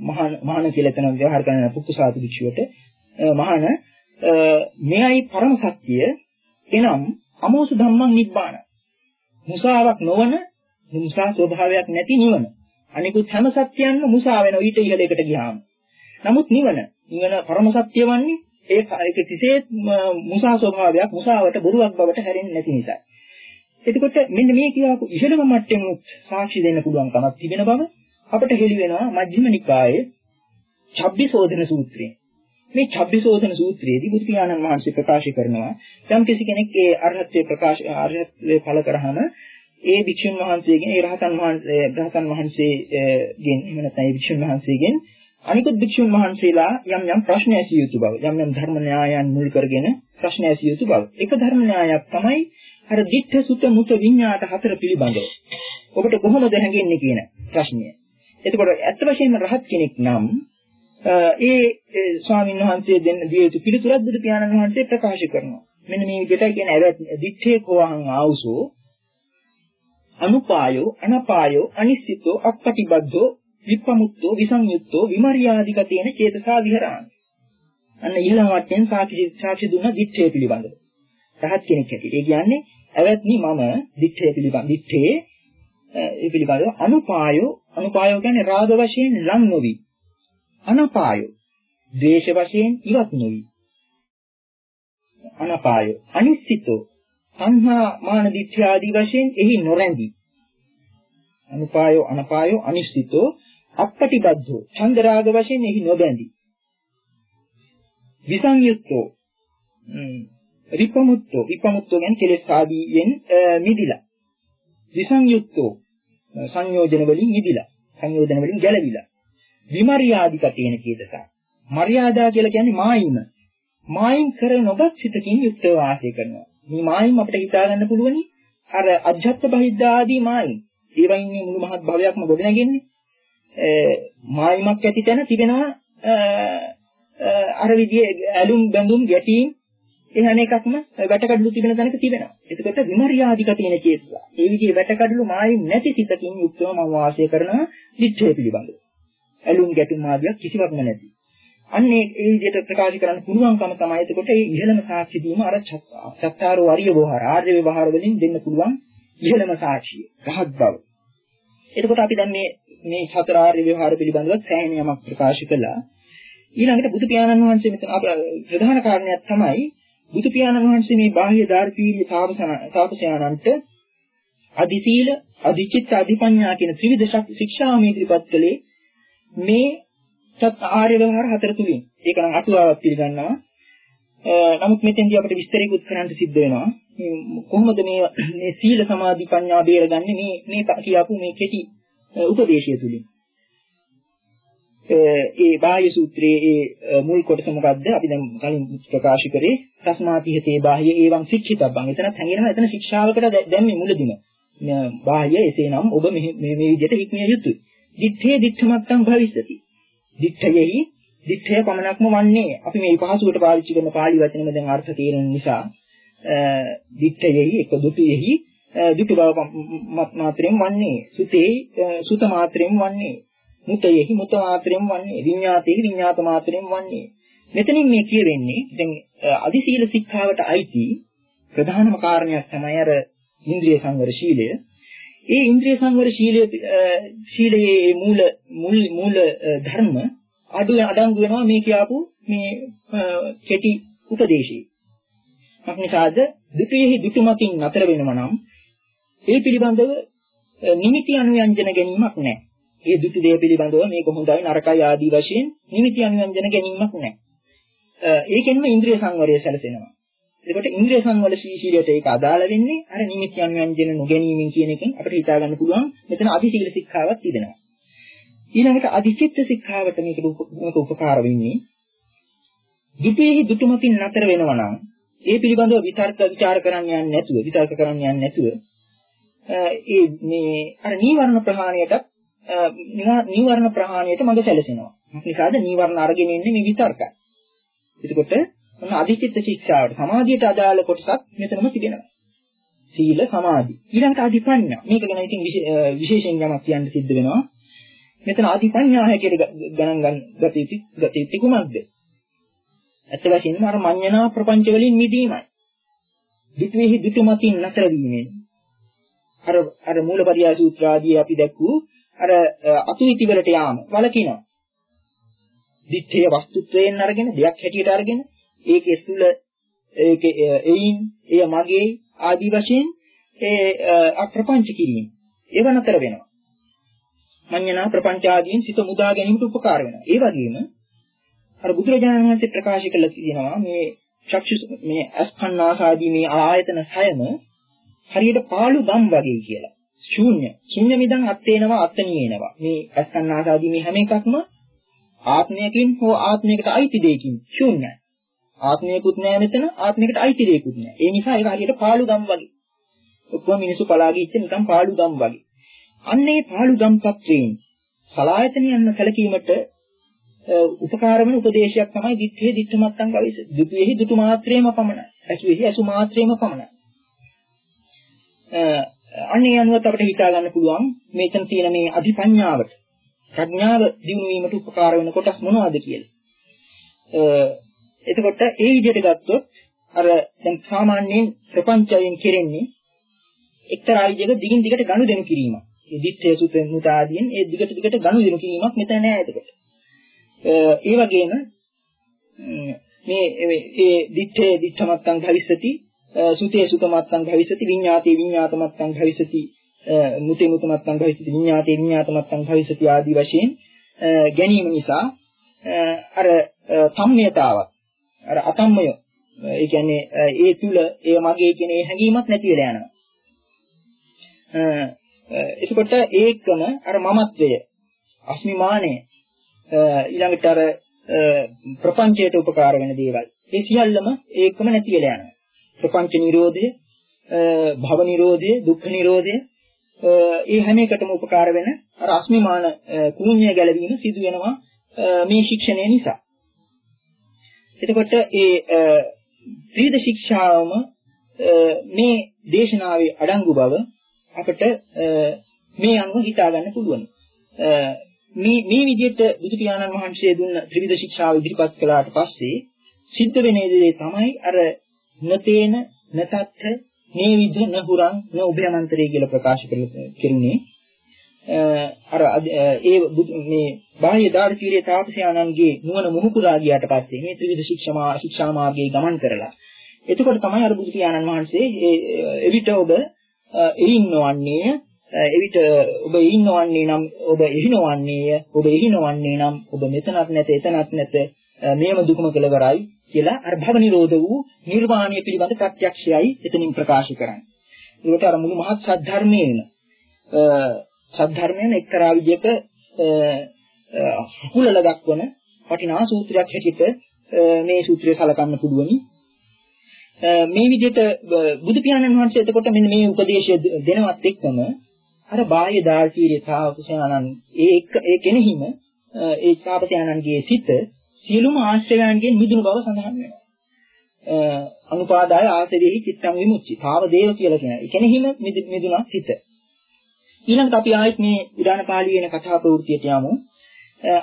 මහාන මහාන කියලා තන ව්‍යවහාර කරන පුක්කුසාතු භික්ෂුවට මහාන මෙයයි පරම සත්‍ය එනම් අමෝස ධම්මං නිබ්බාන. මුසාවක් නොවන මුසා ස්වභාවයක් නැති නිවන. අනිකුත් හැම සත්‍යයන්ම මුසා වෙන ඊට ඉහළයකට ගියාම. නමුත් නිවන නිවන පරම සත්‍ය වන්නේ ඒ ඒක තිසේ මුසා ස්වභාවයක් මුසාවට බොරුවක් බවට හැරෙන්නේ නැති නිසා. එතකොට මෙන්න මේ කියවපු ඉහළම මට්ටමේ සාක්ෂි දෙන්න පුළුවන් කමක් තිබෙන බව අපට හෙළි වෙනවා මජ්ක්‍ධිම නිකායේ චබ්බිසෝධන සූත්‍රයේ. මේ චබ්බිසෝධන සූත්‍රයේදී බුදු පියාණන් වහන්සේ ප්‍රකාශ කරනවා යම් කිසි කෙනෙක් ඒ අරහත්ත්වයේ ප්‍රකාශ අරහත්ත්වයේ ඵල කරාම ඒ භික්ෂුන් වහන්සේගෙන් ඒ රහතන් වහන්සේ රහතන් වහන්සේගෙන් එහෙම නැත්නම් ඒ භික්ෂුන් වහන්සේගෙන් අනිකුත් භික්ෂුන් වහන්සේලා යම් යම් ප්‍රශ්න ඇසිය යුතු බව යම් යම් ධර්ම න්‍යායයන් මුල් කරගෙන ප්‍රශ්න ඇසිය යුතු බව එක ධර්ම න්‍යායක් තමයි අර දිට්ඨ සුත මුත විඤ්ඤාත හතර පිළිබඳව ඔබට කොහොමද හැඟෙන්නේ කියන ප්‍රශ්නය. එතකොට ඇත්ත වශයෙන්ම රහත් කෙනෙක් නම් ඒ ස්වාමීන් වහන්සේ දෙන්න දිය යුතු පිළිතුරක් බුදු පියාණන් වහන්සේ ප්‍රකාශ කරනවා. මෙන්න මේ විදිහටයි කියන ඇවැත් දිත්තේ කෝහං ආවුසෝ අනුපායෝ අනපායෝ අනිශ්චිතෝ අපපටිබද්ධෝ විප්පමුත්තෝ විසංයුත්තෝ විමර්යාදිගතේන චේතසා විහරාමි. අන්න ඊළඟ වටෙන් සාක්ෂි සාක්ෂි දුන්න දිත්තේ පිළිබඳව. රහත් කෙනෙක් හැටියට. ඒ කියන්නේ ඇවැත්නි මම දිත්තේ පිළිබඳ දිත්තේ ඒ පිළිබඳව අනුපායෝ අනුපායෝ කියන්නේ රාග වශයෙන් ලං නොවි අනපායෝ. ද්වේෂ වශයෙන් ඉවත් නොවි. අනපායෝ. අනිශ්චිතෝ. සංහා මාන දිට්ඨි ආදී වශයෙන් එහි නොරැඳී. අනුපායෝ අනපායෝ අනිශ්චිතෝ අපපටිබද්ධෝ. චන්දරාග වශයෙන් එහි නොබැඳී. විසංයුක්තෝ. විපමුක්තෝ. විපමුක්තෝ කියන්නේ කෙලෙස් ආදීයෙන් මිදිලා. විසංයුක්තෝ. සංයෝජන වලින් මිදිලා. සංයෝජන වලින් ගැලවිලා. විමර්යාදිකතේන කීදසා මර්යාදා කියලා කියන්නේ මායිම. මායින් කර නොගත් සිතකින් යුක්තව වාසය කරනවා. මේ මායින් අපිට හිතා ගන්න පුළුවනි. අර අජ්ජත් බහිද්දා ආදී මායින් ඒවයින් මේ මුළු මහත් භවයක්ම ගොඩනැගෙන්නේ. මායිමක් ඇති තැන තිබෙනවා අර විදිහේ ඇලුම් බැඳුම් ගැටීම් එහෙන එකක්ම වැටකඩලු තිබෙන තැනක තිබෙනවා. එතකොට විමර්යාදික තියෙන කේසලා. ඒ විදිහේ වැටකඩලු මායිම් නැති සිතකින් යුක්තව මම වාසය කරන දිත්තේ පිළිබඳව. ඇලුම් ගැටුම් ආදියක් කිසිවක්ම නැති. අන්න ඒ ඒ විදිහට ප්‍රකාශ කරන්න පුළුවන්කම තමයි එතකොට ඒ ඉහළම සාක්ෂි දීම අර සත්‍යාරෝ ආර්ය වහාර ආර්ය වහාර වලින් දෙන්න පුළුවන් ඉහළම සාක්ෂිය රහත් බව. එතකොට අපි දැන් මේ මේ සතර ආර්ය වහාර පිළිබඳව සෑහෙන යමක් ප්‍රකාශ කළා. ඊළඟට බුදු පියාණන් වහන්සේ මෙතන ප්‍රධාන කාරණයක් තමයි බුදු පියාණන් වහන්සේ මේ බාහ්‍ය ධාර්මීය තාපසයන්න්ට අධිශීල, අධිචිත්ත, අධිපඤ්ඤා කියන ත්‍රිවිධ ශික්ෂාම ඉදිරිපත් කළේ මේ සත් ආර්ය ව්‍යවහාර හතර තුලින්. ඒක නම් අටුවාවක් පිළිගන්නවා. නමුත් මෙතෙන්දී අපිට විස්තරිකුත් කරන්න සිද්ධ වෙනවා. කොහොමද මේ මේ සීල සමාධි ප්‍රඥා බේරගන්නේ මේ මේ කියපු මේ කෙටි උපදේශය තුලින්. ඒ බාහ්‍ය සූත්‍රයේ ඒ මුල් කොටස මොකද්ද? අපි දැන් කලින් ප්‍රකාශ කරේ තස්මාතිහතේ බාහ්‍ය ඒවං ශික්ෂිතබ්බං. එතන හැංගෙනවා එතන ශික්ෂාවකට දැන් මේ මුලදිම. බාහ්‍ය එසේනම් ඔබ මේ මේ විදිහට හික්මිය යුතුයි. දිත්තේ දිත්තමත්තං භවිස්සති. දිත්තයෙහි දිත්තය පමණක්ම වන්නේ. අපි මේ පහසුවට පාවිච්චි කරන පාලි වචනෙම දැන් අර්ථ තේරෙන නිසා දිත්තයෙහි එක දුටුයෙහි දුටු බව මාත්‍රයෙන් වන්නේ. සුතේ සුත මාත්‍රයෙන් වන්නේ. මුතයෙහි මුත මාත්‍රයෙන් වන්නේ. විඤ්ඤාතයෙහි විඤ්ඤාත මාත්‍රයෙන් වන්නේ. මෙතනින් මේ කියවෙන්නේ දැන් අදි සීල ශික්ෂාවට අයිති ප්‍රධානම කාරණයක් තමයි අර ඉන්ද්‍රිය සංවර ශීලය ඒ ඉන්ද්‍රිය සංවර ශීලයේ ශීලයේ මූල මුල් මූල ධර්ම අඩු අඩංගු වෙනවා මේ කියපු මේ කෙටි උපදේශي. මක්නිසාද දුකෙහි දුකමකින් නතර වෙනවා නම් ඒ පිළිබඳව නිමිති අනුයන්ජන ගැනීමක් නැහැ. ඒ දුක දේ පිළිබඳව මේක හොඳයි නරකයි ආදී වශයෙන් නිමිති අනුයන්ජන ගැනීමක් නැහැ. ඒකෙන්ම ඉන්ද්‍රිය සංවරය සැලසෙනවා. එතකොට ඉන්ද්‍රිය සංවර ශීලයට ඒක අදාළ වෙන්නේ අර නිමිති අනුයන්ජන නොගැනීමෙන් කියන එකෙන් අපිට හිතා ගන්න පුළුවන් මෙතන අධිශීල ශික්ෂාවක් තිබෙනවා. ඊළඟට අධිචිත්ත ශික්ෂාවට මේක මේක උපකාර වෙන්නේ දුපේහි දුටුමකින් නතර වෙනවා නම් ඒ පිළිබඳව විතර්ක ਵਿਚාර කරන්න යන්නේ නැතුව විතර්ක කරන්න යන්නේ නැතුව ඒ මේ අර නීවරණ ප්‍රහාණයට නීවරණ ප්‍රහාණයට මඟ සැලසෙනවා. මොකද නීවරණ අරගෙන ඉන්නේ මේ විතර්කයි. එතකොට මොන අධිචිත්ත ශික්ෂාවට සමාධියට අදාළ කොටසක් මෙතනම තිබෙනවා. සීල සමාධි. ඊළඟට අධිපඤ්ඤා. මේක ගැන ඉතින් විශේෂයෙන් යමක් කියන්න සිද්ධ වෙනවා. මෙතන අධිපඤ්ඤා හැටියට ගණන් ගන්න ගත යුතු ගත යුතු කුමක්ද? ඇත්ත වශයෙන්ම අර මඤ්ඤණා ප්‍රපංච වලින් මිදීමයි. ditwehi ditumatin නතර වීමෙන්. අර අර මූලපරියා සූත්‍ර ආදී අපි දැක්වූ අර අතුයිති වලට යාම වලකිනවා. දිත්තේ වස්තුත්වයෙන් අරගෙන දෙයක් හැටියට අරගෙන ඒකේ තුල ඒකේ එයින් එය මගේ ආදී වශයෙන් ඒ අප්‍රපංච කිරීම ඒව නතර වෙනවා. මඤ්ඤණා ප්‍රපංච ආදීන් සිත මුදා ගැනීමට උපකාර වෙනවා. ඒ වගේම අර බුදුරජාණන් වහන්සේ ප්‍රකාශ කළ තියෙනවා මේ චක්ෂු මේ අස්කන්නාසාදී මේ ආයතන සයම හරියට පාළු ගම් වගේ කියලා. ශූන්‍ය. ශූන්‍ය මිදන් අත්තේනවා අත්තනියේනවා. මේ අස්කන්නාසාදී මේ හැම එකක්ම ආත්මයකින් හෝ ආත්මයකට අයිති දෙයකින් ශූන්‍යයි. ආත්මයකුත් නෑ මෙතන ආත්මයකට අයිති දෙයක්කුත් නෑ. ඒ නිසා ඒක හරියට පාළු ගම් වගේ. ඔක්කොම මිනිස්සු පලාගේ ඉච්ච නිකන් පාළු ගම් වගේ. අන්නේ පාළු ගම් තත්වයෙන් සලායතනියන්න සැලකීමට උපකාර වෙන උපදේශයක් තමයි දිත්තේ දිත්තමත්තන් කවිස. දුතුෙහි දුතු මාත්‍රේම පමණයි. ඇසුෙහි ඇසු මාත්‍රේම පමණයි. අන්නේ අනුවත් අපිට හිතා ගන්න පුළුවන් මේකෙන් තියෙන මේ අධිපඤ්ඤාවට ප්‍රඥාව දිනු වීමට උපකාර වෙන කොටස් මොනවද කියලා. එතකොට ඒ විදිහට ගත්තොත් අර දැන් සාමාන්‍යයෙන් ප්‍රපංචයෙන් කෙරෙන්නේ එක්තරා විදිහක දිගින් දිගට ගනුදෙනු කිරීමක්. ඒ දිත්තේ සුතෙන් මුතාදීන් ඒ දිගට දිගට ගනුදෙනු කිරීමක් මෙතන නෑ එතකොට. ඒ වගේම මේ මේ ඒ දිත්තේ දිත්තමත්තන් භවිස්සති සුතේ සුතමත්තං භවිසති විඤ්ඤාතේ විඤ්ඤාතමත්තං භවිසති මුතේ මුතමත්තං භවිසති විඤ්ඤාතේ විඤ්ඤාතමත්තං භවිසති ආදී වශයෙන් ගැනීම නිසා අර සම්මියතාවක් අර අතම්මය ඒ කියන්නේ ඒ තුල ඒ මගේ කියන ඒ හැඟීමක් නැති වෙලා යනවා. එතකොට ඒකම අර මමත්වය අස්මිමානය ඊළඟට අර ප්‍රපංචයට උපකාර වෙන දේවල් ඒ සියල්ලම ඒකම නැති වෙලා යනවා. ප්‍රපංච නිරෝධය, භව නිරෝධය, දුක්ඛ නිරෝධය ඒ හැම එකටම උපකාර වෙන අර අස්මිමාන කුණ්‍ය ගැලවීම සිදු වෙනවා මේ ශික්ෂණය නිසා. එතකොට ඒ ත්‍රිවිධ ශික්ෂාවම මේ දේශනාවේ අඩංගු බව අපිට මේ අනුව හිතා ගන්න පුළුවන්. මේ මේ විදිහට බුදු පියාණන් වහන්සේ දුන්න ත්‍රිවිධ ශික්ෂාව ඉදිරිපත් කළාට පස්සේ සිද්ධ වෙන දේ තමයි අර නතේන නතත්ථ මේ විද නහුරං න උභයමන්තරය කියලා ප්‍රකාශ කෙරුණේ අර ඒ මේ බාහ්‍ය දාර්ශනික තාපසයාණන්ගේ නුවණ මුහුකුරා ගියාට පස්සේ මේ ත්‍රිවිධ ශික්ෂා ශික්ෂා මාර්ගයේ ගමන් කරලා එතකොට තමයි අර බුදු පියාණන් වහන්සේ එවිට ඔබ එින්නවන්නේය එවිට ඔබ ඉන්නවන්නේ නම් ඔබ එහිනවන්නේය. ඔබ එහිනවන්නේ නම් ඔබ මෙතනත් නැත එතනත් නැත. මේම දුකම කෙලවරයි කියලා අර භව නිරෝධ වූ නිර්වාණය පිළිබඳ ප්‍රත්‍යක්ෂයයි එතනින් ප්‍රකාශ කරන්නේ. ඒකට අර මුළු මහත් සද්ධර්මයේන සද්ධර්මයෙන් එක්තරා විදිහක හුලල දක්වන වටිනා සූත්‍රයක් හැටියට මේ සූත්‍රය සලකන්න පුළුවනි. මේ විදිහට බුදු පියාණන් වහන්සේ එතකොට මෙන්න මේ උපදේශය දෙනවත් එක්කම අර බාහ්‍ය දාර්ශීරිය තාපසයන්න් ඒ එක්ක ඒ කෙනෙහිම ඒ තාපසයන්න්ගේ සිත සියලුම ආශ්‍රයයන්ගෙන් මිදුණු බව සඳහන් වෙනවා. අනුපාදාය ආසදෙහි චිත්තං විමුක්ති. තාව දේව කියලා කියන. ඒ කෙනෙහිම මිදුණා සිත. ඊළඟට අපි ආයෙත් මේ උදාන පාළියේ වෙන කතා ප්‍රවෘත්තියට යමු.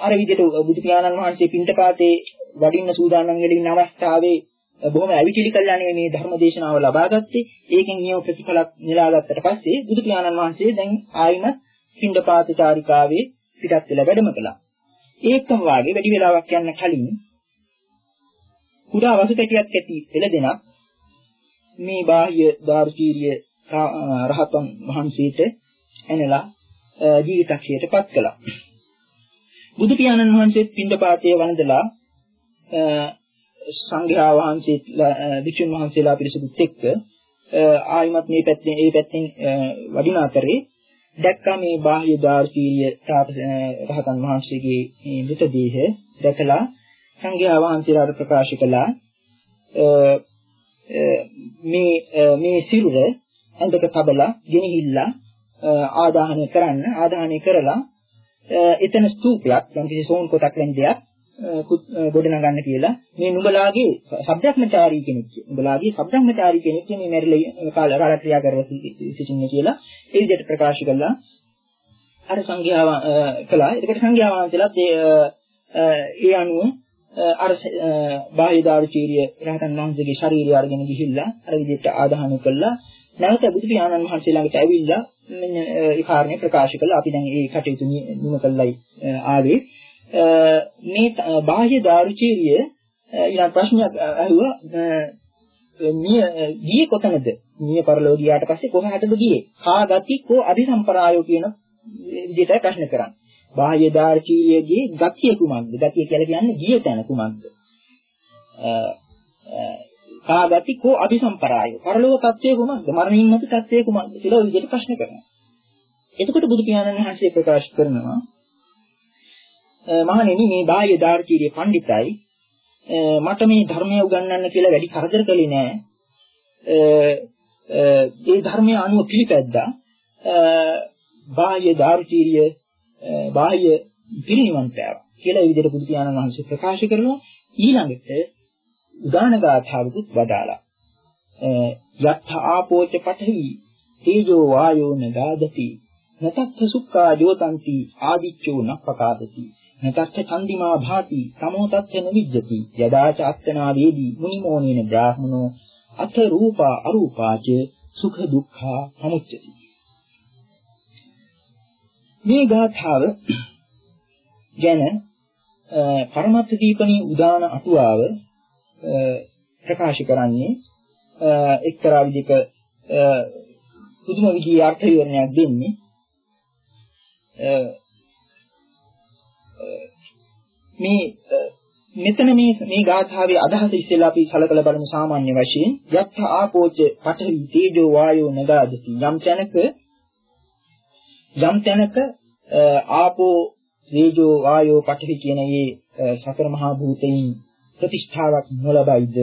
අර විදිහට බුදු පියාණන් වහන්සේ පින්තපාතේ වඩින්න සූදානම් වෙලා ඉන්න අවස්ථාවේ බොහොම ඇවිටිලි කළානේ මේ ධර්ම දේශනාව ලබා ගත්තේ. ඒකෙන් නියම ප්‍රතිඵලක් නෙලා ගත්තට පස්සේ බුදු පියාණන් වහන්සේ දැන් ආයිමත් පින්තපාත චාරිකාවේ පිටත් වෙලා වැඩම කළා. ඒකම වාගේ වැඩි වෙලාවක් යන්න කලින් කුඩා වසු කැටියක් ඇති එළදෙනක් මේ බාහ්‍ය දාර්ශීරිය රහතන් වහන්සේට එනලා ජීවිතක්ෂයට පත් කළා. බුදු පියාණන් වහන්සේත් පින්ඩපාතයේ වන්දලා සංඝයා වහන්සේලා විචුන් වහන්සේලා පිරිසුදුත් එක්ක ආයිමත් මේ පැත්තෙන් ඒ පැත්තෙන් වඩින අතරේ දැක්කා මේ බාහ්‍ය දාර්ශීය තාපස රහතන් වහන්සේගේ මේ මృతදේහ දැකලා සංඝයා වහන්සේලාට ප්‍රකාශ කළා මේ මේ සිරුර ඇඳක තබලා ගෙනහිල්ලා ආදාහනය කරන්න ආදාහනය කරලා එතන ස්තූපයක් යම් කිසි සෝන් කොටක් වැනි දෙයක් ගොඩනගන්න කියලා. මේ නුඹලාගේ සබ්‍රහ්මචාරී කෙනෙක් නුඹලාගේ සබ්‍රහ්මචාරී කෙනෙක් මේ මැරිලා කාල කාල ක්‍රියා කරලා සිටින්නේ කියලා ඒ විදිහට ප්‍රකාශ කළා. අර සංඝයාව කළා. ඒකට සංඝයා වහන්සේලාත් ඒ අනුව අර බාහ්‍ය දාර්ශීරිය රහතන් වහන්සේගේ ශරීරය අරගෙන ගිහිල්ලා අර විදිහට ආදාහන කළා. නැවත බුදු පියාණන් වහන්සේ ළඟට ඇවිල්ලා මෙන්න ඒ කාරණේ ප්‍රකාශ කළා. අපි දැන් ඒ කටයුතු නිම කළයි ආවේ. මේ බාහ්‍ය දාරුචීරිය ඊළඟ ප්‍රශ්නයක් අහුවා මිය ගියේ කොතනද? මිය පරලෝ ගියාට පස්සේ කොහාටද ගියේ? කා ගති කෝ අභිසම්පරායෝ කියන විදිහට ප්‍රශ්න කරන්නේ. බාහ්‍ය දාර්ශීයගේ ගතිය කුමක්ද? ගතිය කියලා කියන්නේ ගිය තැන කුමක්ද? කාගති කෝ අபிසම්පරායෝ පරලෝක தත්වයේ කුමක්ද? මරණින් නැති தත්වයේ කුමක්ද කියලා ඔය විදිහට ප්‍රශ්න කරනවා. එතකොට බුදු පියාණන් වහන්සේ ප්‍රකාශ කරනවා මහණෙනි මේ බාහ්‍ය දාර්ශනිකයේ පඬිතයි. මට මේ ධර්මය උගන්වන්න කියලා වැඩි කරදර කළේ නෑ. ඒ ධර්මයේ අනුව පිළිපැද්දා බාහ්‍ය දාර්ශනිකය බාහ්‍ය පිළිනිවන් පෑවා කියලා ඒ විදිහට බුදු පියාණන් වහන්සේ ප්‍රකාශ කරනවා. ඊළඟට උදාන ගාථාවකුත් වදාලා යත්ථ ආපෝච පඨවි තේජෝ වායෝ නදාදති. නතත්ථ සුක්ඛා ජෝතಂತಿ ආදිච්චෝ නප්පකාදති නතත්ථ චන්දිමා භාති තමෝ තත්ථ නිවිජ්ජති යදාච අත්තනා වේදී මුනිමෝනේන බ්‍රාහ්මනෝ අත රූපා අරූපාච සුඛ දුක්ඛා සමුච්චති මේ ගාථාව ගැන පරමත්ත දීපණී උදාන අටුවාව ප්‍රකාශ කරන්නේ. එක්තරා විදිහක පුදුම විදිහේ අර්ථ විවරණයක් දෙන්නේ මේ මෙතන මේ මේ ගාථාවේ අදහස ඉස්සෙල්ලා අපි කලකල බලමු සාමාන්‍ය වශයෙන්. යත්ත ආපෝච පඨවි තේජෝ වායෝ නගාදති. යම් තැනක යම් තැනක ආපෝ තේජෝ වායෝ පඨවි කියන මේ සතර මහා භූතයින් ප්‍රතිෂ්ඨාවක් නොලබයිද?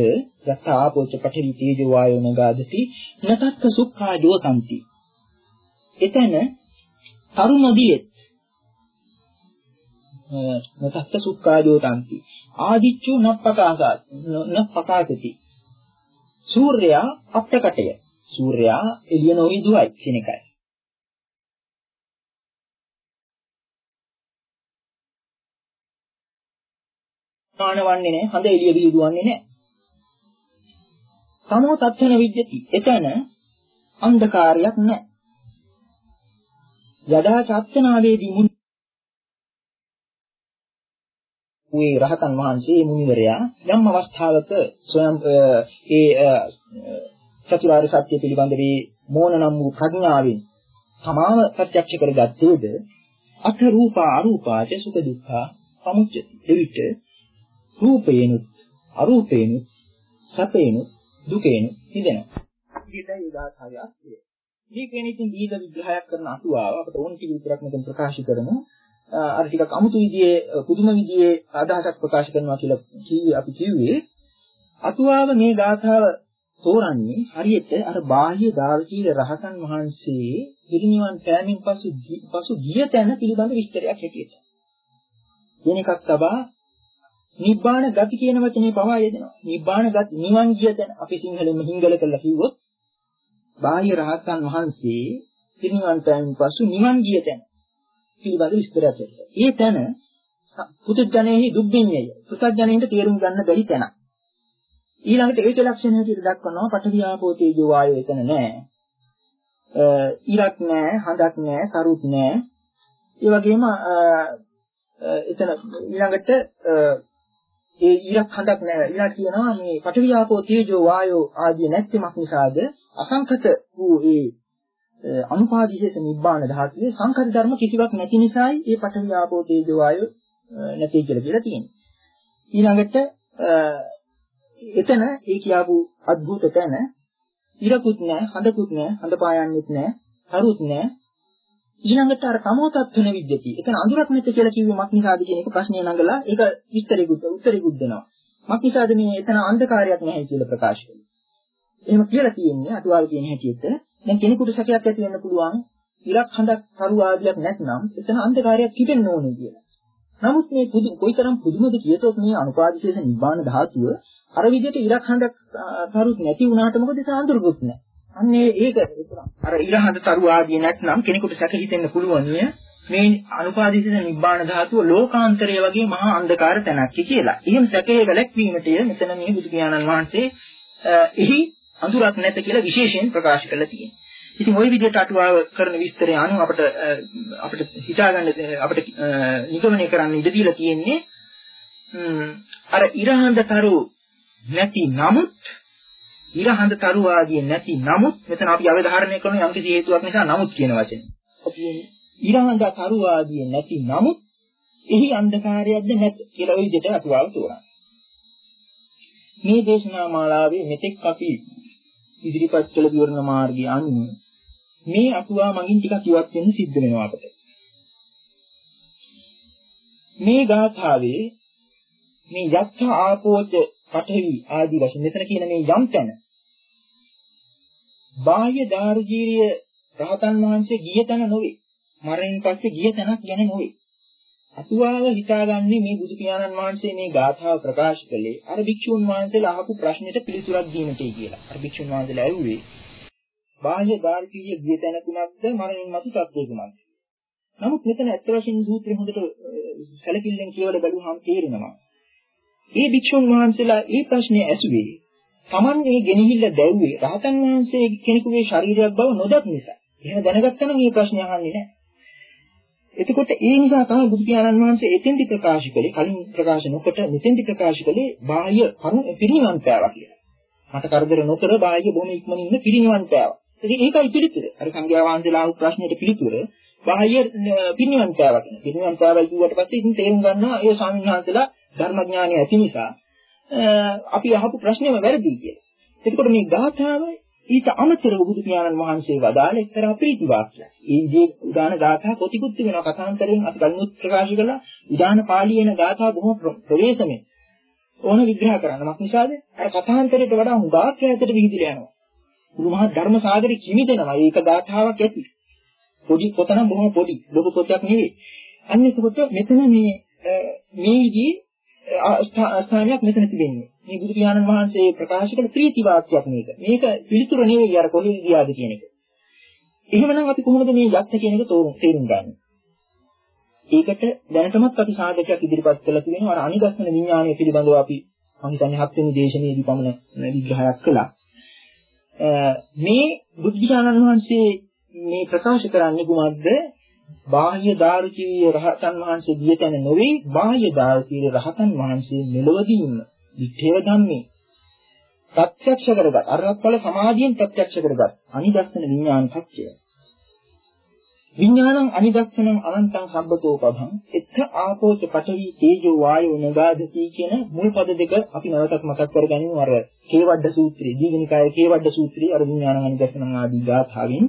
යත්ත ආපෝච පඨවි තේජෝ වායෝ නගාදති. නතත්ත සුඛා ජෝතಂತಿ. එතන තරුණදියෙත් නතත්ත සුඛා ජෝතಂತಿ. ආදිච්චු නප්පකාසත් නප්පකාසති. සූර්යයා අප්‍රකටය. සූර්යයා එළිය නොවිදුවයි කියන එකයි. මානවන්නේ නැහැ හඳ එළිය විදුවන්නේ නැහැ. සමෝ තත්ත්වන විද්‍යති. එතන අන්ධකාරයක් නැහැ. යදා චත්තනාවේදී මුන් මේ රහතන් වහන්සේ මුනිවරයා යම් අවස්ථාවක ස්වයං ඒ චතුරාර්ය සත්‍ය පිළිබඳ මේ මෝන නම් වූ ප්‍රඥාවෙන් තමාම ප්‍රත්‍යක්ෂ කරගත්තේද අට රූපා අරූපාච සුඛ දුක්ඛ සමුච්චති එවිට රූපේනුත් අරූපේනුත් සැපේනුත් දුකේනුත් හිදෙනවා. ඊටයි උදාහරණයක් අර්ථය. මේ කියන්නේ ඉතින් දීර්ඝ විග්‍රහයක් කරන අතුවාව අපට ඕන ටික විතරක් මෙතන ප්‍රකාශ කරමු. අර ටිකක් අමුතු විදිහේ පුදුම විදිහේ අදහසක් ප්‍රකාශ කරනවා කියලා කිව්වේ අපි කිව්වේ අතුවාව මේ ගාථාව තෝරන්නේ හරියට අර බාහ්‍ය දාර්ශනික රහතන් වහන්සේ පිරිනිවන් පෑමෙන් පසු පසු ගිය තැන පිළිබඳ විස්තරයක් හැටියට. වෙන එකක් තබා නිබ්බාන ගති කියන වචනේ පවා යෙදෙනවා. නිබ්බාන ගති නිවන් ගිය තැන අපි සිංහලෙන්ම හිංගල කරලා කිව්වොත් බාහ්‍ය රහතන් වහන්සේ පිරිනිවන් පෑමෙන් පසු නිවන් ගිය තැන පිළිබඳ විස්තරයක් ඇත. ඒ තැන පුදුජණයෙහි දුක්ඛින්නේය. පුදුජණයෙන්ට තේරුම් ගන්න බැරි තැන. ඊළඟට ඒක ලක්ෂණ හැටියට දක්වනවා පඨවි ආපෝ තේජෝ වායෝ එතන නෑ. ඉරක් නෑ, හඳක් නෑ, කරුත් නෑ. ඒ වගේම එතන ඊළඟට ඒ ඉරක් හඳක් නෑ. ඊළඟට කියනවා මේ පඨවි ආපෝ තේජෝ වායෝ ආදී නැත්තිමක් නිසාද අසංකත වූ ඒ අනුපාදිශේෂ නිබ්බාන ධාතුවේ සංකත ධර්ම කිසිවක් නැති නිසායි මේ පඨවි ආපෝ තේජෝ වායෝ නැති කියලා කියලා තියෙන්නේ. ඊළඟට එතන ඒ කියාපු අద్భుත තැන ඉරකුත් නැහැ, හඳකුත් නැහැ, හඳ පායන්නෙත් නැහැ, කරුත් නැහැ. ඊළඟට අර තමෝතත්වන විද්‍යති. එතන අඳුරක් නැත කියලා කිව්වේ මක් නිසාද කියන එක ප්‍රශ්නේ නඟලා ඒක විස්තරෙකුත් උත්තරෙකුත් දෙනවා. මක් නිසාද මේ එතන අන්ධකාරයක් නැහැ කියලා ප්‍රකාශ කළේ. එහෙම කියලා තියෙන්නේ අටුවාවේ කියන හැටියට දැන් කෙනෙකුට සැකයක් ඇති වෙන්න පුළුවන් ඉලක් හඳක් කරු ආදියක් නැත්නම් එතන අන්ධකාරයක් තිබෙන්න ඕනේ කියලා. නමුත් මේ පුදු කොයිතරම් පුදුමද කියතොත් මේ අනුපාදිශේෂ නිබ්බාන ධාතුව අර විදිහට ඉලක් හඳක් කරුත් නැති වුණාට මොකද ඒක අඳුරුකුත් නැහැ. අන්නේ ඒක අර ඉර හඳ තරු ආදිය නැත්නම් කෙනෙකුට සැක හිතෙන්න පුළුවන් මේ අනුපාදිශේෂ නිබ්බාන ධාතුව ලෝකාන්තරය වගේ මහා අන්ධකාර තැනක් කියලා. එහෙම සැකයේ වැළැක්වීමට මෙතන මේ බුදු පියාණන් වහන්සේ එහි අඳුරක් නැත කියලා විශේෂයෙන් ප්‍රකාශ කරලා තියෙනවා. ඉතින් ওই විදිහට අටුවාව කරන විස්තරය අනුව අපිට අපිට හිතාගන්න අපිට නිගමනය කරන්න ඉඩ දීලා තියෙන්නේ අර ඉරහඳතරු නැති නමුත් ඉරහඳ තරු ආදී නැති නමුත් මෙතන අපි අවධාරණය කරන යම් කිසි හේතුවක් නිසා නමුත් කියන වචනේ. අපි ඉරහඳ තරු ආදී නැති නමුත් එහි අන්ධකාරයක්ද නැත කියලා ওই විදිහට අටුවාව තෝරනවා. මේ දේශනා මාලාවේ මෙතෙක් අපි ඉදිරිපත් කළ විවරණ මාර්ගය අනුව මේ අටුවා මගින් ටිකක් ඉවත් වෙන්න සිද්ධ වෙනවා අපට. මේ ගාථාවේ මේ යත්ථ ආපෝච පඨවි ආදී වශයෙන් මෙතන කියන මේ යම් තැන බාහ්‍ය දාර්ජීරිය රහතන් වහන්සේ ගිය තැන නොවේ. මරණයෙන් පස්සේ ගිය තැනක් ගැන නොවේ. අතුවාව හිතාගන්නේ මේ බුදු පියාණන් වහන්සේ මේ ගාථාව ප්‍රකාශ කළේ අර භික්ෂුන් වහන්සේලා අහපු ප්‍රශ්නෙට පිළිතුරක් දීමටයි කියලා. අර භික්ෂුන් වහන්සේලා ඇහුවේ බාහ්‍ය ධාර්මීය ගිය තැන කුමක්ද මරණින් මතු තත්ත්වය කුමක්ද? නමුත් මෙතන ඇත්ත වශයෙන්ම සූත්‍රය හොඳට සැලකිල්ලෙන් කියවලා බලුවහම තේරෙනවා. මේ භික්ෂුන් වහන්සේලා මේ ප්‍රශ්නේ ඇසුවේ Taman මේ ගෙනහිල්ල දැව්වේ රහතන් වහන්සේ කෙනෙකුගේ ශරීරයක් බව නොදත් නිසා. එහෙම දැනගත්තම මේ ප්‍රශ්නේ අහන්නේ නැහැ. එතකොට ඒ නිසා තමයි බුදු පියාණන් වහන්සේ එතෙන්දි ප්‍රකාශ කළේ කලින් ප්‍රකාශ නොකොට මෙතෙන්දි ප්‍රකාශ කළේ බාහ්‍ය පිරිනිවන් පෑවා කියලා. මට කරදර නොකර බාහිර බොහොම ඉක්මනින් පිරිනිවන් පෑවා. ඉතින් ඒකයි පිළිතුර. අර සංඝයා වහන්සේලා අහපු ප්‍රශ්නෙට පිළිතුර බාහිර පිරිනිවන් පෑවා කියන. පිරිනිවන් පෑවා කියුවට පස්සේ ඉතින් තේරුම් ගන්නවා ඒ ස්වාමීන් වහන්සේලා ධර්මඥානය ඇති නිසා අපි අහපු ප්‍රශ්නේම වැරදි කියලා. එතකොට මේ ගාථාව ඊට අමතරව බුදු පියාණන් වහන්සේ වදාළ එක්තරා ප්‍රීති වාක්‍යයක්. ඒ විදිහේ උදාන ගාථා කොටිකුත් වෙනවා කථාන්තරයෙන් අපි කලිනුත් ප්‍රකාශ කළා. උදාන පාළියේන ගාථා බොහොම ප්‍රවේශමෙන් ඕන විග්‍රහ කරන්න. මක් නිසාද? අර කථාන්තරයට වඩා හුඟක් ඈතට විහිදිලා යනවා. මුළු මහා ධර්ම සාගරේ කිමිදෙනවා. ඒක ගාථාවක් ඇති. පොඩි පොත නම් බොහොම පොඩි. ලොකු පොතක් නෙවෙයි. අන්න එතකොට මෙතන මේ මේ විදිහේ ස්ථානයක් මෙතන තිබෙන්නේ. මේ බුදු පියාණන් වහන්සේ ප්‍රකාශ කළ ප්‍රීති වාක්‍යයක් මේක. මේක පිළිතුර නෙවෙයි අර කොහේ ගියාද කියන එක. එහෙමනම් අපි කොහොමද මේ යක්ෂ කියන එක තේරුම් ගන්නේ? ඒකට දැනටමත් අපි සාධකයක් ඉදිරිපත් කළා කියනවා අර අනිදස්සන විඥානය පිළිබඳව අපි මම හිතන්නේ හත්වෙනි දේශනාවේදී පමණ විග්‍රහයක් කළා. මේ බුද්ධ වහන්සේ මේ ප්‍රකාශ කරන්නේ කුමක්ද? බාහ්‍ය දාරුචීය රහතන් වහන්සේ ගිය තැන නොවේ බාහ්‍ය දාරුචීය රහතන් වහන්සේ මෙලොවදීම විඨේව ධම්මේ. ප්‍රත්‍යක්ෂ කරගත්. අරහත් ඵල සමාධියෙන් ප්‍රත්‍යක්ෂ කරගත්. අනිදස්සන විඥාන සත්‍යය. විඥානං අනිදස්සනං අනන්තං සබ්බතෝ පබං එත්ත ආපෝච පඨවි තේජෝ වායෝ නගාදති කියන මුල් පද දෙක අපි නැවතත් මතක් කරගනිමු. අර කේවඩ සූත්‍රයේ දීඝනිකායේ කේවඩ සූත්‍රයේ අර විඥානං අනිදස්සනං ආදී ගාථාවෙන්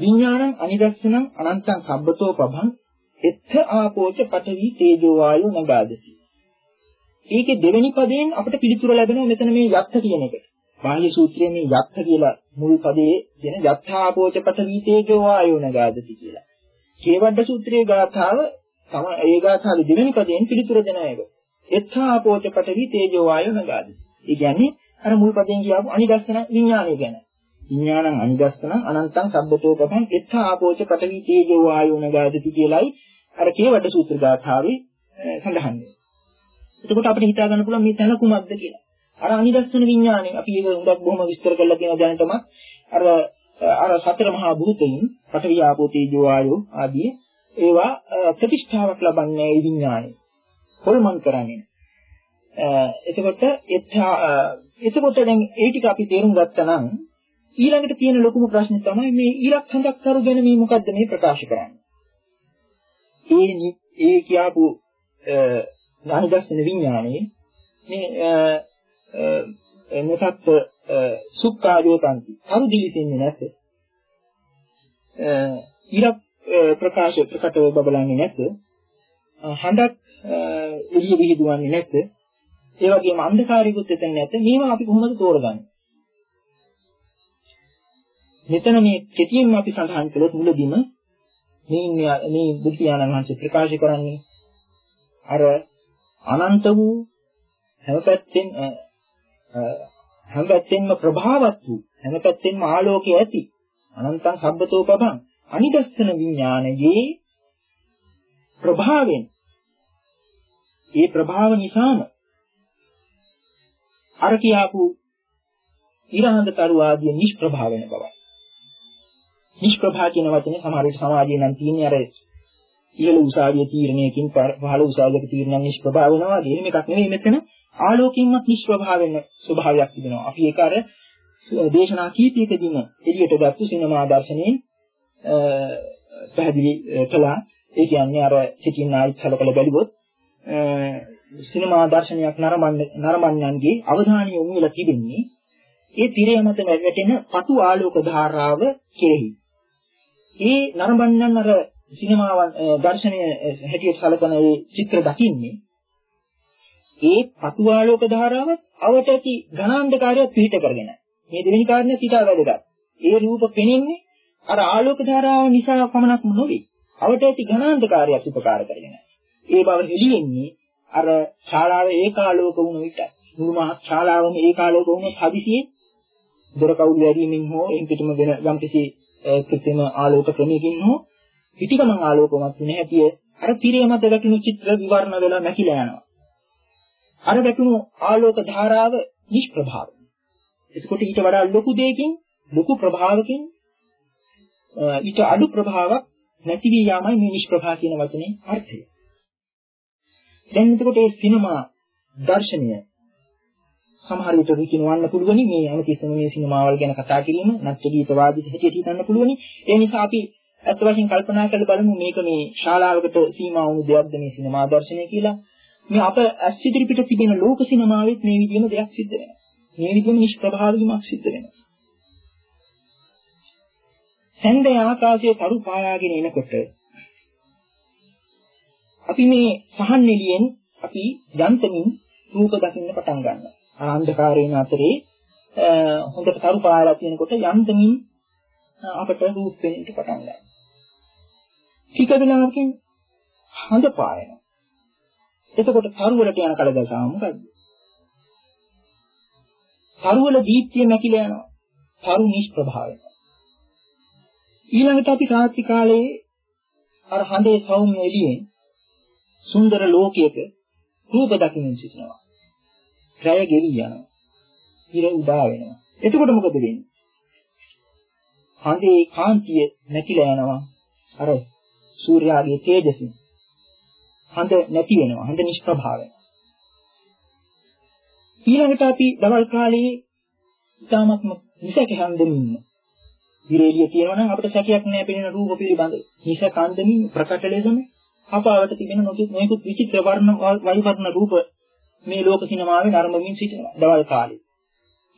විඥානං අනිදස්සනං අනන්තං සබ්බතෝ පබං එත්ත ආපෝච පඨවි තේජෝ වායෝ නගාදති ඒකේ දෙවෙනි පදයෙන් අපිට පිළිතුර ලැබෙනවා මෙතන මේ යත්ත කියන එකට බාහ්‍ය සූත්‍රයේ මේ යත්ත කියලා මුල් පදයේ කියන යත්ථාපෝච පඨවි තේජෝ වායෝ නගාදති කියලා. කේවඩ සූත්‍රයේ ගාථාව තම ඒ ගාථාවේ දෙවෙනි පදයෙන් පිළිතුර දෙන එක. යත්ථාපෝච පඨවි තේජෝ වායෝ නගාදති. ඒ කියන්නේ අර මුල් පදයෙන් කියපු අනිදස්සන විඥානය ගැන. විඥානං අනිදස්සන අනන්තං සබ්බතෝ පතං යත්ථාපෝච පඨවි තේජෝ වායෝ නගාදති කියලයි අර කේවඩ සූත්‍ර ගාථාවේ සඳහන් වෙන්නේ. එතකොට අපිට හිතා ගන්න පුළුවන් මේ තැන කුමක්ද කියලා. අර අනිදස්සන විඥානය අපි ඒක උඟක් බොහොම විස්තර කරලා කියන දැනටම අර අර සතර මහා භූතයින් පඨවි ආපෝ තේජෝ ආයෝ ආදී ඒවා ප්‍රතිෂ්ඨාවක් ලබන්නේ ඒ විඥානය. හොල්මන් කරන්නේ. එතකොට එතකොට දැන් ඒ ටික අපි තේරුම් ගත්තා නම් ඊළඟට තියෙන ලොකුම ප්‍රශ්නේ තමයි මේ ඊලක් හඳක් කරු ගැන මේ මොකද්ද මේ ප්‍රකාශ කරන්නේ. ඒ ඒ කියාපු ඥානදර්ශන විඥානයේ මේ එනසත් සුක්කාරයෝ තන්ති. කරු දිලිසෙන්නේ නැත. ඉරක් ප්‍රකාශ ප්‍රකටව බබලන්නේ නැත. හඬක් එළිය විහිදුවන්නේ නැත. ඒ වගේම අන්ධකාරයකුත් එතන නැත. මේවා අපි කොහොමද තෝරගන්නේ? මෙතන මේ කෙටියෙන් අපි සඳහන් කළොත් මුලදීම මේ මේ බුද්ධ ඥානන් වහන්සේ ප්‍රකාශ කරන්නේ අර අනන්ත වූ හැම පැත්තෙන් හැම පැත්තෙන්ම ප්‍රභාවත් වූ හැම පැත්තෙන්ම ආලෝකය ඇති අනන්තං සබ්බතෝ පබං අනිදස්සන විඥානයේ ප්‍රභාවෙන් ඒ ප්‍රභාව නිසාම අර කියාපු ඊරහඳ තරු ආදී නිෂ්ප්‍රභා වෙන බවයි. නිෂ්ප්‍රභා කියන වචනේ සමහර විට සමාජයේ නම් තියෙන්නේ අර ඉහළ උසාවියේ තීරණයකින් පහළ උසාවියක තීරණයක් නිෂ්ප්‍රභා වෙනවා වගේ. එහෙම එකක් නෙවෙයි මෙතන ආලෝකයෙන්වත් නිෂ්ප්‍රභා වෙන ස්වභාවයක් තිබෙනවා. අපි ඒක අර දේශනා කීපයකදීම එළියට ගත්තු සිනමා දර්ශනයෙන් පැහැදිලි කළා. ඒ කියන්නේ අර සිටින් ආයිත් කලකල බැලුවොත් සිනමා දර්ශනයක් නරඹන්න නරඹන්නන්ගේ අවධානය යොමු වෙලා තිබෙන්නේ ඒ තිරය මත වැටෙන පටු ආලෝක ධාරාව කෙරෙහි. ඒ නරඹන්නන් අර සිනමාවන් දර්ශනය හැටියට සැලකන ඒ චිත්‍ර දකින්නේ ඒ පතුආලෝක ධාරාව අවට ඇති ඝනාන්ධකාරය පිහිට කරගෙන. මේ දෙවෙනි කාරණේ ඊට වැදගත්. ඒ රූප පෙනෙන්නේ අර ආලෝක ධාරාව නිසා පමණක්ම නොවේ. අවට ඇති ඝනාන්ධකාරයක් උපකාර කරගෙන. ඒ බව හෙළියෙන්නේ අර ශාලාවේ ඒකාලෝක වුණ විට මුළු මහත් ශාලාවම ඒකාලෝක වුණොත් හදිසියේ දොර කවුල් වැඩිමින් හෝ එන් පිටම වෙන යම්කිසි කෘත්‍රිම ආලෝක ක්‍රමයකින් හෝ පිටිකමං ආලෝකමත් වෙන හැටිය අර පිරිය මත වැටුණු චිත්‍ර විවරණ වෙලා නැකිලා යනවා. අර වැටුණු ආලෝක ධාරාව නිෂ්ප්‍රභාව. එතකොට ඊට වඩා ලොකු දෙයකින් ලොකු ප්‍රභාවකින් ඊට අඩු ප්‍රභාවක් නැති වී යාමයි මේ නිෂ්ප්‍රභා කියන වචනේ අර්ථය. දැන් එතකොට මේ සිනමා දර්ශනය සමහර විට රුචිනවන්න පුළුවනි. මේ හැමතිස්සෙම මේ සිනමාවල් ගැන කතා කිරීම නැත්නම් ගීත වාදිත හැටියට හිතන්න පුළුවනි. ඒ නිසා අපි අත් වශයෙන් කල්පනා කරලා බලමු. මේක මේ ශාලාවකට සීමා වුණු දෙයක්ද මේ සිනමා දර්ශනය කියලා. මේ අප ඇස් ඉදිරි පිට තිබෙන ලෝක සිනමාවෙත් මේ විදිහම දෙයක් සිද්ධ වෙනවා. මේ විදිහම නිෂ්ප්‍රභාව වීමක් සිද්ධ වෙනවා. සැන්දේ ආකාශයේ තරු පායාගෙන එනකොට අපි මේ සහන් එළියෙන් අපි යන්තමින් රූප දකින්න පටන් ගන්නවා. අන්ධකාරයෙන් අතරේ හොඳට තරු පායලා තියෙනකොට යන්තමින් අපට රූප වෙන්න පටන් ගන්නවා. ටික වෙලාවකින් හඳ පායනවා. එතකොට තරු වලට යන කලදසාව මොකද්ද? තරු වල දීප්තිය නැකිලා යනවා. තරු නිෂ්ප්‍රභාවය. ඊළඟට අපි රාත්‍රී කාලයේ අර හඳේ සෞම්‍ය එළියෙන් සුන්දර ලෝකයක රූප දකින්න සිටිනවා. රැය ගෙවි යනවා. ඉර උදා වෙනවා. එතකොට මොකද වෙන්නේ? හඳේ කාන්තිය නැතිලා යනවා. අර සූර්යාගේ තේජසින්. හඳ නැති වෙනවා. හඳ නිෂ්ප්‍රභා වෙනවා. ඊළඟට අපි දවල් කාලයේ ඉතාමත්ම නිසක හන්දමින් ඉරේලිය කියනවා නම් අපිට සැකයක් නෑ පෙනෙන රූප පිළිබඳ. නිසක හන්දමින් ප්‍රකට ලෙසම අපාවට තිබෙන නොකිය නොයෙකුත් විචිත්‍ර වර්ණ වෛවර්ණ රූප මේ ලෝක සිනමාවේ නරඹමින් සිටිනවා දවල් කාලේ.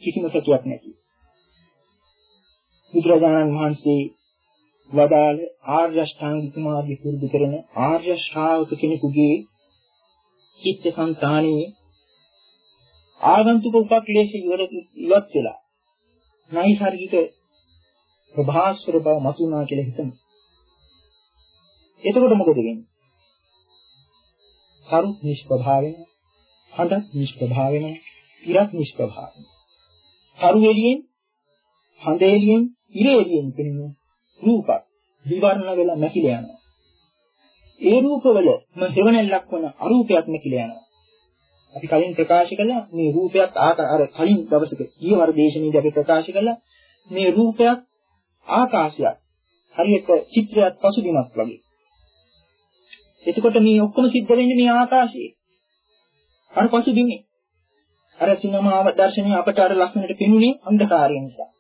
කිසිම සැකයක් නැති. බුදුරජාණන් වහන්සේ වදාළ ආර්ය අෂ්ටාංගික මාර්ගය පුරුදු කරන ආර්ය ශ්‍රාවක කෙනෙකුගේ චිත්ත සංතානයේ ආගන්තුක උපක්ලේශ ඉවත් වෙලා නයිසර්ගික ප්‍රභාස්වර බව මතුණා කියලා හිතමු. එතකොට මොකද වෙන්නේ? කරු නිෂ්ප්‍රභා වෙනවා. හඳ නිෂ්ප්‍රභා වෙනවා. ඉරක් නිෂ්ප්‍රභා වෙනවා. කරු එළියෙන් හඳ එළියෙන් ඉර එළියෙන් පෙනෙන රූප විවර්ණ වෙලා නැකිලා යනවා. ඒ රූපවල හේවණල්ලක් වන අරූපයක් නැකිලා යනවා. අපි කලින් ප්‍රකාශ කළා මේ රූපයක් අර කලින් දවසක ඊවර දේශනයේදී අපි ප්‍රකාශ කළා මේ රූපයක් ආකාශයක් හරියට චිත්‍රයක් පසුබිමක් වගේ එතකොට මේ ඔක්කොම සිද්ධ වෙන්නේ මේ ආකාශයේ. අර පසුබිමේ. අර සිනමාව දර්ශනය අපට අර ලක්ෂණයට පෙනුනේ අන්ධකාරය නිසා.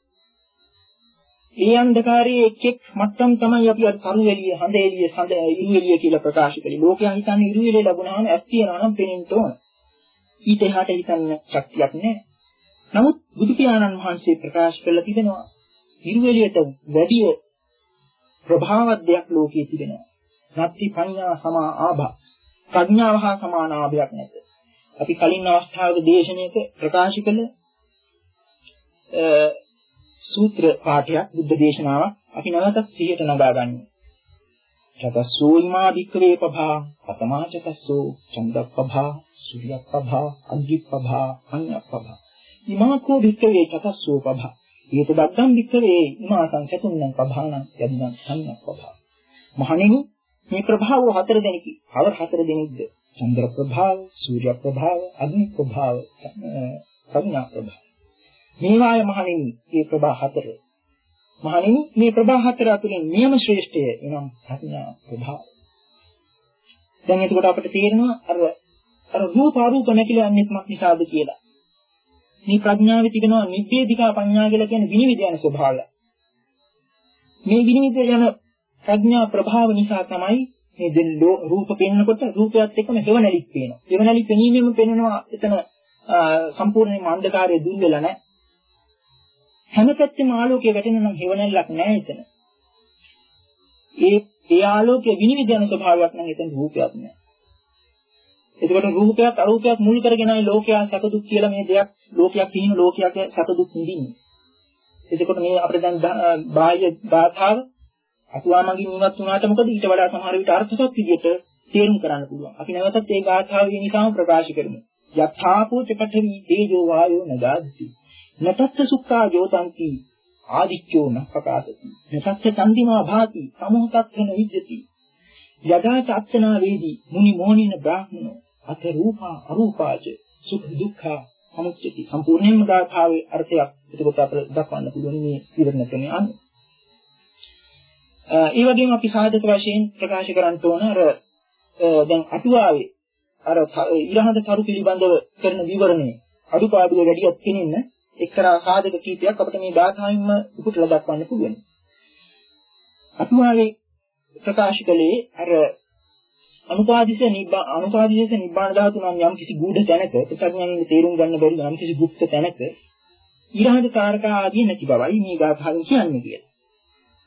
ඒ අන්ධකාරයේ එක් එක් මට්ටම් තමයි අපි අර කරු එළිය, හඳ එළිය, සඳ ඉරු එළිය කියලා ප්‍රකාශ කළේ. ලෝකයා හිතන්නේ ඉරු එළිය ලැබුණාම ඇස් තියනවා නම් පෙනෙන්න ඕන. ඊට එහාට හිතන්න ශක්තියක් නැහැ. නමුත් බුදු පියාණන් වහන්සේ ප්‍රකාශ කළා තිබෙනවා ඉරු එළියට වැඩි ප්‍රභාවක් දෙයක් ලෝකයේ තිබෙනවා. නත්ති පඤ්ඤා සමා ආභා. ප්‍රඥාව හා සමාන ආභයක් නැත. අපි කලින් අවස්ථාවක දේශනාවක ප්‍රකාශ කළ සූත්‍ර පාඨයක් බුද්ධ දේශනාවක් අපි නැවතත් සිහියට නගා ගන්න. චතස්සෝ ීමා වික්‍රේ පභා අතමා චතස්සෝ චන්දප්පභා සූර්යප්පභා අග්ගිප්පභා අඤ්ඤප්පභා ීමාකෝ වික්‍රේ චතස්සෝ පභා ඊට දත්තම් වික්‍රේ ීමා සංසතුන්නම් පභාණං යදිනම් අඤ්ඤප්පභා මහණෙනි මේ ප්‍රභාව හතර දෙනෙකි. කවර හතර දෙනෙක්ද? චන්ද්‍ර ප්‍රභාව, සූර්ය ප්‍රභාව, අග්නි ප්‍රභාව, ප්‍රඥා ප්‍රභාව. මේවාය මහණෙනි, මේ ප්‍රභා හතර. මහණෙනි, මේ ප්‍රභා හතර අතරින් නියම ශ්‍රේෂ්ඨය එනම් ප්‍රඥා ප්‍රභාව. දැන් එතකොට අපිට තේරෙනවා අර අර රූප අරූප නැතිලා යන්නේ මොකක් නිසාද කියලා. මේ ප්‍රඥාවේ තිබෙනවා නිබ්බේධිකා පඤ්ඤා කියලා කියන්නේ විනිවිද යන ස්වභාවය. මේ විනිවිද යන ප්‍රඥා ප්‍රභාව නිසා තමයි මේ දෙන්න රූප පෙන්නකොට රූපයත් එක්කම හේවණලික් පේනවා. හේවණලි පෙනීමෙම පෙනෙනවා එතන සම්පූර්ණයෙන්ම අන්ධකාරය දුර වෙලා නැහැ. හැම පැත්තෙම ආලෝකය වැටෙනවා නම් හේවණල්ලක් නැහැ එතන. ඒ ඒ ආලෝකය විනිවිද යන ස්වභාවයක් නම් එතන රූපයක් නැහැ. එතකොට රූපයක් අරූපයක් මුල් කරගෙනයි ලෝකයා සැප දුක් කියලා මේ දෙයක් ලෝකයක් තියෙන ලෝකයක් සැප දුක් නිදින්නේ. එතකොට මේ අපිට දැන් බාහ්‍ය ධාතාව අතුවා මගින් ඉවත් වුණාට මොකද ඊට වඩා සමහර විට අර්ථවත් විදිහට තේරුම් කරන්න පුළුවන්. අපි නැවතත් ඒ ගාථාව වෙනිසාම ප්‍රකාශ කරමු. යථාපෝ චපඨවි තේජෝ වායෝ නදාති. නතත්ත සුඛා ජෝතಂತಿ ආදිච්චෝ නප්පකාසති. නතත්ත චන්දිමා භාති සමෝහතත්න විජ්ජති. යදා චත්තනා වේදී මුනි මොහනින බ්‍රාහ්මනෝ අත රූපා අරූපාච සුඛ දුක්ඛ සමුච්චති. සම්පූර්ණයෙන්ම ගාථාවේ අර්ථයක් එතකොට අපිට දක්වන්න පුළුවන් මේ විවරණ ක්‍රමය අනුව. ඒ වගේම අපි සාධක වශයෙන් ප්‍රකාශ කරන්න ඕන අර දැන් අටුවාවේ අර ඉරහඳ කරු පිළිබඳව කරන විවරණය අදුපාඩුව වැඩියක් පෙනෙන්න එක්තරා සාධක කීපයක් අපිට මේ ධාතාවෙන්ම උපුටලා දක්වන්න පුළුවන්. අතුවාවේ ප්‍රකාශ කළේ අර අනුපාදිස නිබ්බා අනුපාදිස නිබ්බාන ධාතු නම් යම් කිසි ගුඪ තැනක ප්‍රත්‍යඥයෙන් තේරුම් ගන්න බැරි යම් කිසි গুপ্ত තැනක ඊළඟ කාරකා ආදී නැති බවයි මේ ගාථාවෙන් කියන්නේ කියලා.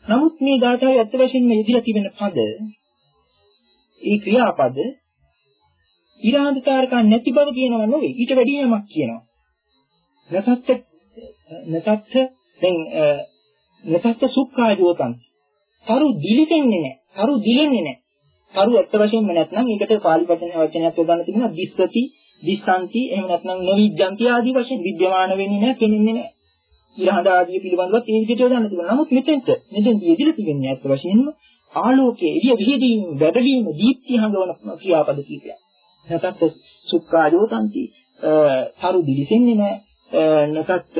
නමුත් මේ ගාථාවේ අත්‍ය වශයෙන්ම යෙදিলা තිබෙන පද ඒ ක්‍රියාපද ඊළඟ කාරකා නැති බව කියනව නෙවෙයි ඊට වැඩි යමක් කියනවා. නසත්ත නසත්ත දැන් නසත්ත සුඛායෝතං. තරු දිලිසෙන්නේ නැහැ. තරු දිලෙන්නේ නැහැ. තරු ඇත්ත වශයෙන්ම නැත්නම් ඒකට පාලි වචන වචනයක් යොදන්න තිබුණා දිස්සති දිස්සන්ති එහෙම නැත්නම් නොවිජ්ජන්ති ආදී වශයෙන් විද්‍යමාන වෙන්නේ නැහැ පෙනෙන්නේ නැහැ ඊළඟ ආදී පිළිබඳවත් ඒ විදිහට යොදන්න තිබුණා. නමුත් මෙතෙන්ට මෙතෙන්දී ඉදිරිය තිබෙන්නේ ඇත්ත වශයෙන්ම ආලෝකයේ එළිය විහිදීම වැඩලීම දීප්ති හඟවන ක්‍රියාපද කීපයක්. නැතත් සුක්කායෝතන්ති තරු දිලිසෙන්නේ නැහැ නැතත්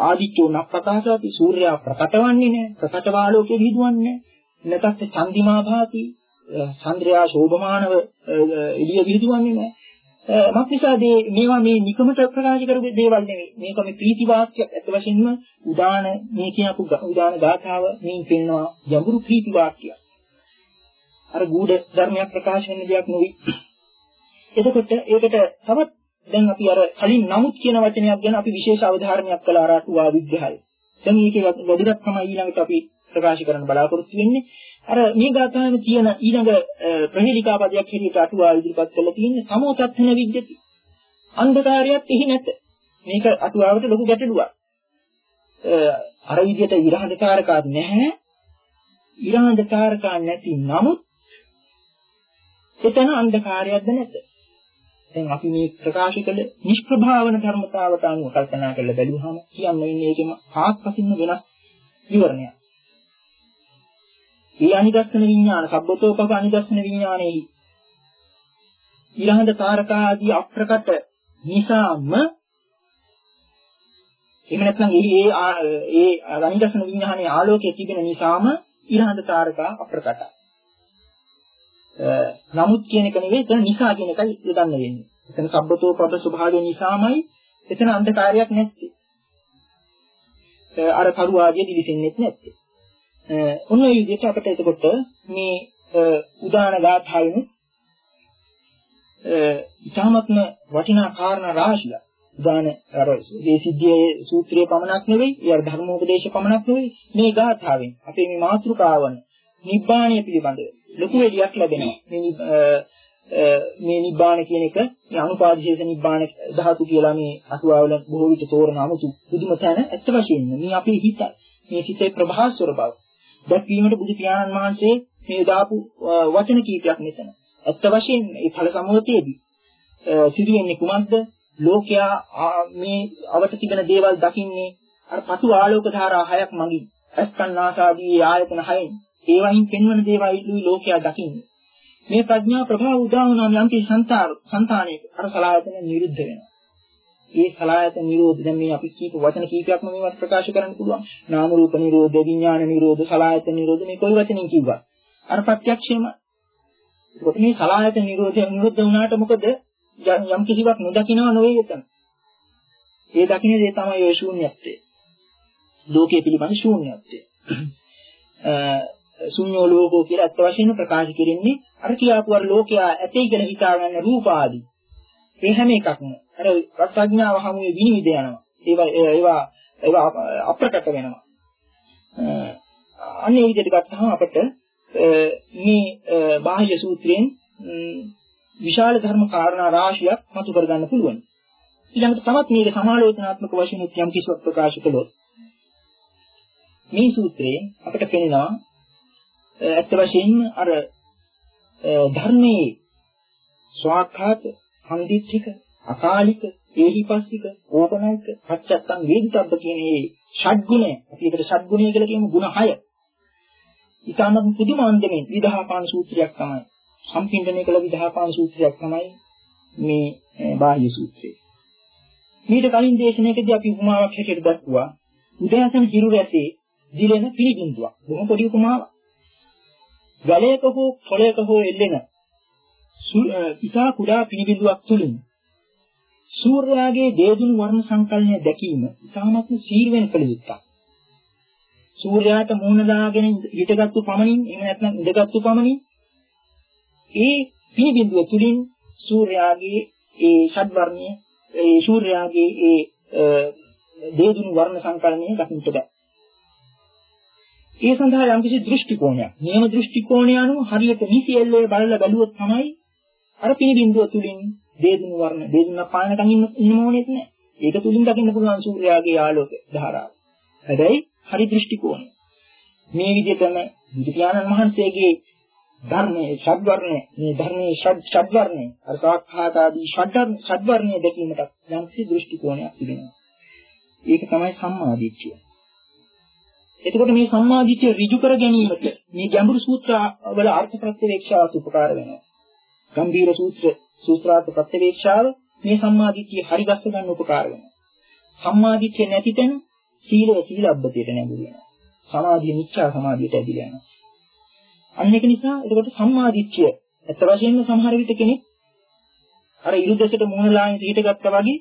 ආදිත්‍යෝ නප්පකාශාති සූර්යයා ප්‍රකටවන්නේ නැහැ ප්‍රකටව ආලෝකයේ විහිදුවන්නේ නැතත් චන්දිමා භාති චන්ද්‍රයා ශෝභමානව එළිය විහිදුවන්නේ නැහැ. මක් නිසාද මේවා මේ නිකමට ප්‍රකාශ කරපු දේවල් නෙවෙයි. මේක මේ ප්‍රීති වාක්‍යයක් අත් වශයෙන්ම උදාන මේ කියපු උදාන ගාථාව මේ පෙන්නවා යඹුරු ප්‍රීති වාක්‍යයක්. අර ගුඪ ධර්මයක් ප්‍රකාශ වෙන දෙයක් නෙවෙයි. එතකොට ඒකට තවත් දැන් අපි අර කලින් නමුත් කියන වචනයක් ගැන අපි විශේෂ අවධාරණයක් කළා ආරටුවා විග්‍රහය. දැන් මේකේ වැදගත් තමයි ඊළඟට අපි ප්‍රකාශ කරන්න බලාපොරොත්තු වෙන්නේ. අර මේ ගාථාවේ තියෙන ඊළඟ ප්‍රහේලිකා පදයක් හැටියට අටුවා ඉදිරිපත් කරලා තියෙන්නේ සමෝතත්ථන විද්‍යති. අන්ධකාරයත් එහි නැත. මේක අටුවාවට ලොකු ගැටලුවක්. අර විදිහට ඉරහඳකාරකාත් නැහැ. ඉරහඳකාරකා නැති නමුත් එතන අන්ධකාරයක්ද නැත. දැන් අපි මේ ප්‍රකාශ කළ නිෂ්ප්‍රභාවන ධර්මතාවට අනුව කල්පනා කරලා බැලුවහම කියන්නේ මේකෙම ආත්පසින්ම වෙනස් විවරණයක්. ඒ අනිදස්සන විඥාන සබ්බතෝපක අනිදස්සන විඥානයේ ඊළඟ තාරකා ආදී අප්‍රකට නිසාම එහෙම නැත්නම් ඒ ඒ අනිදස්සන විඥානයේ ආලෝකයේ තිබෙන නිසාම ඊළඟ තාරකා අප්‍රකටයි. නමුත් කියන එක නෙවෙයි එතන නිසා කියන එකයි යොදන්න වෙන්නේ. එතන සබ්බතෝපක ස්වභාවය නිසාමයි එතන අන්ධකාරයක් නැත්තේ. අර කරු ආදී දිවිසෙන්නේ නැත්තේ. ඔන්න ඒ විදිහට අපිට එතකොට මේ උදාන ගාථාවෙන්. ඉතාමත්ම වටිනා කාරණා රාශිය උදාන අර මේ සිද්ධියේ සූත්‍රයේ පමණක් නෙවෙයි, ඒ ධර්මෝපදේශ පමණක් නෙවෙයි මේ ගාථාවෙන්. අපේ මේ මාතෘකාවන නිබ්බාණය පිළිබඳව ලොකු එළියක් ලැබෙනවා. මේ මේ නිබ්බාන කියන එක මේ අනුපාදිශේෂ නිබ්බාන ධාතු කියලා මේ අටුවාවල බොහෝ විට තෝරන 아무තු පුදුම තැන ඇත්ත වශයෙන්ම මේ අපේ හිත මේ සිතේ ප්‍රභාස්වර බව. දැක්වීමට බුදු පියාණන් වහන්සේ මේ දාපු වචන කීපයක් මෙතන. ඇත්ත වශයෙන්ම මේ ඵල සමෝතයේදී සිදුවෙන්නේ කුමක්ද? ලෝකයා මේ අවට තිබෙන දේවල් දකින්නේ අර පටු ආලෝක ධාරා හයක් මගින්. අස්කන්නාසාදී ආයතන හයෙන්. ඒ වයින් පෙන්වන දේවල් ලෝකයා දකින්නේ. මේ ප්‍රඥා ප්‍රභාව උදා වුණාම යම් කිසි సంతානයක අර සලායතන නිරුද්ධ වෙනවා. ඒ සලායතන නිරෝධ දැන් මේ අපි කීප වචන කීපයක්ම මේවත් ප්‍රකාශ කරන්න පුළුවන්. නාම රූප නිරෝධ, විඥාන නිරෝධ, සලායතන නිරෝධ මේ කොයි වචනෙන් කිව්වා. අර ප්‍රත්‍යක්ෂයම. ඒකට මේ සලායතන නිරෝධය නිරුද්ධ වුණාට මොකද? යම් කිසිවක් නොදකින්නව නෙවෙයි එතන. ඒ දකින්නේ ඒ තමයි ඔය ශූන්‍යත්වය. ලෝකයේ පිළිබඳ ශූන්‍යත්වය. ශුන්‍යෝ ලෝකෝ කියලා අත් වශයෙන්ම ප්‍රකාශ කෙරෙන්නේ අර කියාපු අර ලෝකයා ඇතේ කියලා හිතා ගන්න රූප ආදී. ඒ හැම එකක්ම අර ප්‍රඥාව හැමුවේ විනිවිද යනවා. ඒවා ඒවා ඒවා අප්‍රකට වෙනවා. අන්නේ විදිහට ගත්තහම අපිට මේ බාහ්‍ය සූත්‍රයෙන් විශාල ධර්ම කාරණා රාශියක් මතු කරගන්න පුළුවන්. ඊළඟට තවත් මේක සමාලෝචනාත්මක වශයෙන් යම් කිසිවක් ප්‍රකාශ කළොත් මේ සූත්‍රයෙන් අපිට පෙනෙනවා ඇත්ත වශයෙන්ම අර ධර්මයේ ස්වාක්ඛාත සම්දිත්තික අකාලික ඒහිපස්සික ඕපනයික පච්චත්තං වේදිතබ්බ කියන මේ ෂඩ්ගුණය අපි ඒකට ෂඩ්ගුණය කියලා කියමු ගුණ 6. ඊටමත් පුදුමාන්දමේ විදහාපාන සූත්‍රයක් තමයි. සම්පින්දනය කළ විදහාපාන සූත්‍රයක් තමයි මේ බාහ්‍ය සූත්‍රය. මීට කලින් දේශනාවකදී අපි උපමාවක් හැටියට දක්වුවා උදෑසන හිරු රැසේ දිලෙන පිළිබිඳුවක්. බොහොම පොඩි උපමාවක්. ගලයක හෝ පොළයක හෝ එල්ලෙන ඉතා කුඩා පිළිබිඳුවක් තුලින් සූර්යාගේ දේදුණු වර්ණ සංකල්පය දැකීම ඉතාමත්ම සීර්වෙන් කළ යුත්තක්. සූර්යාට මූණ දාගෙන හිටගත්තු පමණින් එහෙම නැත්නම් ඉඳගත්තු පමණින් ඒ පිළිබිඳුව තුලින් සූර්යාගේ ඒ ෂඩ්වර්ණය ඒ සූර්යාගේ ඒ දේදුණු වර්ණ සංකල්පය දකින්නට බෑ. ඒ සඳහා යම්කිසි දෘෂ්ටි කෝණයක්. නියම දෘෂ්ටි කෝණය අනුව හරියට නිසියෙල්ලේ බලලා බැලුවොත් තමයි අර පිළිබිඳුව තුලින් දේදුණු වර්ණ දේදුණ පානකන් ඉන්න ඉන්න ඕනෙත් නෑ. ඒක තුලින් දකින්න පුළුවන් සූර්යාගේ ආලෝක ධාරාව. හැබැයි හරි දෘෂ්ටි කෝණය. මේ විදිහටම බුදුපියාණන් වහන්සේගේ ධර්මයේ ෂඩ්වර්ණය මේ ධර්මයේ ෂඩ්වර්ණය අර සාක්ඛාත ආදී ෂඩ්වර්ණය දැකීමට යම්කිසි දෘෂ්ටි කෝණයක් තිබෙනවා. ඒක තමයි සම්මාදිට්ඨිය. එතකොට මේ සම්මාදිට්ඨිය ඍජු කර ගැනීමට මේ ගැඹුරු සූත්‍ර වල අර්ථ ප්‍රත්‍යවේක්ෂාවට උපකාර වෙනවා. ගම්භීර සූත්‍ර සූත්‍රාර්ථ ප්‍රත්‍යවේක්ෂාව මේ සම්මාදිට්ඨිය හරි ගස්ස ගන්න උපකාර වෙනවා. සම්මාදිට්ඨිය නැති තැන සීලව සීලබ්බතයට නැඹුරු වෙනවා. සමාධිය මිච්ඡා සමාධියට ඇදිලා යනවා. අන්න ඒක නිසා එතකොට සම්මාදිට්ඨිය ඇත්ත වශයෙන්ම සමහර විට කෙනෙක් අර ඉරුදෙසට මුහුණලාගෙන හිටගත්තා වගේ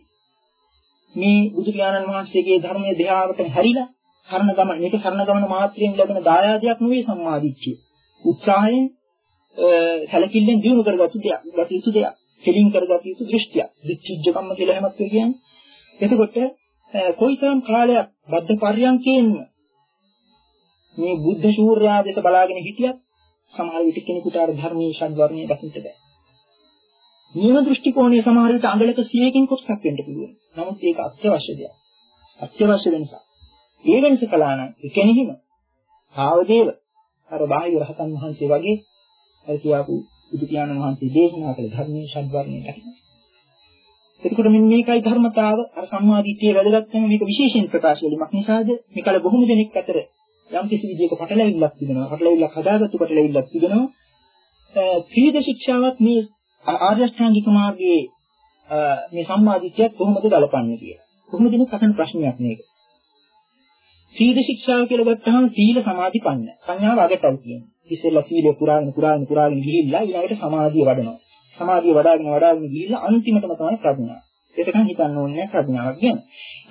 මේ බුදු පියාණන් වහන්සේගේ ධර්මයේ දෙහාවට හැරිලා සරණ ගමන මේක සරණ ගමන මාත්‍රයෙන් ලැබෙන දායාදයක් නෙවෙයි සම්මාදිට්ඨිය. උත්සාහයෙන් සැලකිල්ලෙන් දිනු කරගත්තු දෙයක්, ගත යුතු දෙයක්, කෙලින් කරගත යුතු දෘෂ්ටියක්. දිච්චිජ්ජකම්ම කියලා හැමත් කියන්නේ. එතකොට කොයිතරම් කාලයක් බද්ධ පර්යන්කයෙන් මේ බුද්ධ ශූර්යා දෙස බලාගෙන හිටියත් සමහර විට කෙනෙකුට අර ධර්මයේ ෂඩ්වර්ණයේ දකින්න බෑ. නියම දෘෂ්ටි කෝණය සමහර විට අඟලක 100කින් කොටසක් වෙන්න පුළුවන්. නමුත් ඒක අත්‍යවශ්‍ය දෙයක්. අත්‍යවශ්‍ය වෙනසක්. ඒ වෙනස කළා නම් ඒ කෙනෙහිම ආවදේව අර බාහිර රහතන් වහන්සේ වගේ අර කියාපු බුදු පියාණන් වහන්සේ දේශනා කළ ධර්මයේ ෂඩ්වර්ණයේ දකින්න. එතකොට මෙන්න මේකයි ධර්මතාව. අර සම්මාදිට්ඨිය වැදගත්කම මේක විශේෂයෙන් ප්‍රකාශ වීමක් නිසාද? මේකල බොහොම දෙනෙක් අතර යම් කිසි විදියක පටලැවිල්ලක් තිබෙනවා. පටලැවිල්ලක් හදාගත්තු පටලැවිල්ලක් තිබෙනවා. ත්‍රිවිධ ශික්ෂාවත් මේ ආර්ය අෂ්ටාංගික මාර්ගයේ මේ සම්මාදිට්ඨියත් කොහොමද ගලපන්නේ කියලා. කොහොමද මේ කතන ප්‍රශ්නයක් මේක සීල ශික්ෂාව කියලා ගත්තාම සීල සමාධි පන්න සංඥාව අගටල් කියන්නේ ඉස්සෙල්ලා සීලය පුරාගෙන පුරාගෙන පුරාගෙන ගිහිල්ලා ඊළඟට සමාධිය වඩනවා සමාධිය වඩාගෙන වඩාගෙන ගිහිල්ලා අන්තිමටම තමයි ප්‍රඥාව. ඒකනම් හිතන්න ඕනේ ප්‍රඥාවක් ගැන.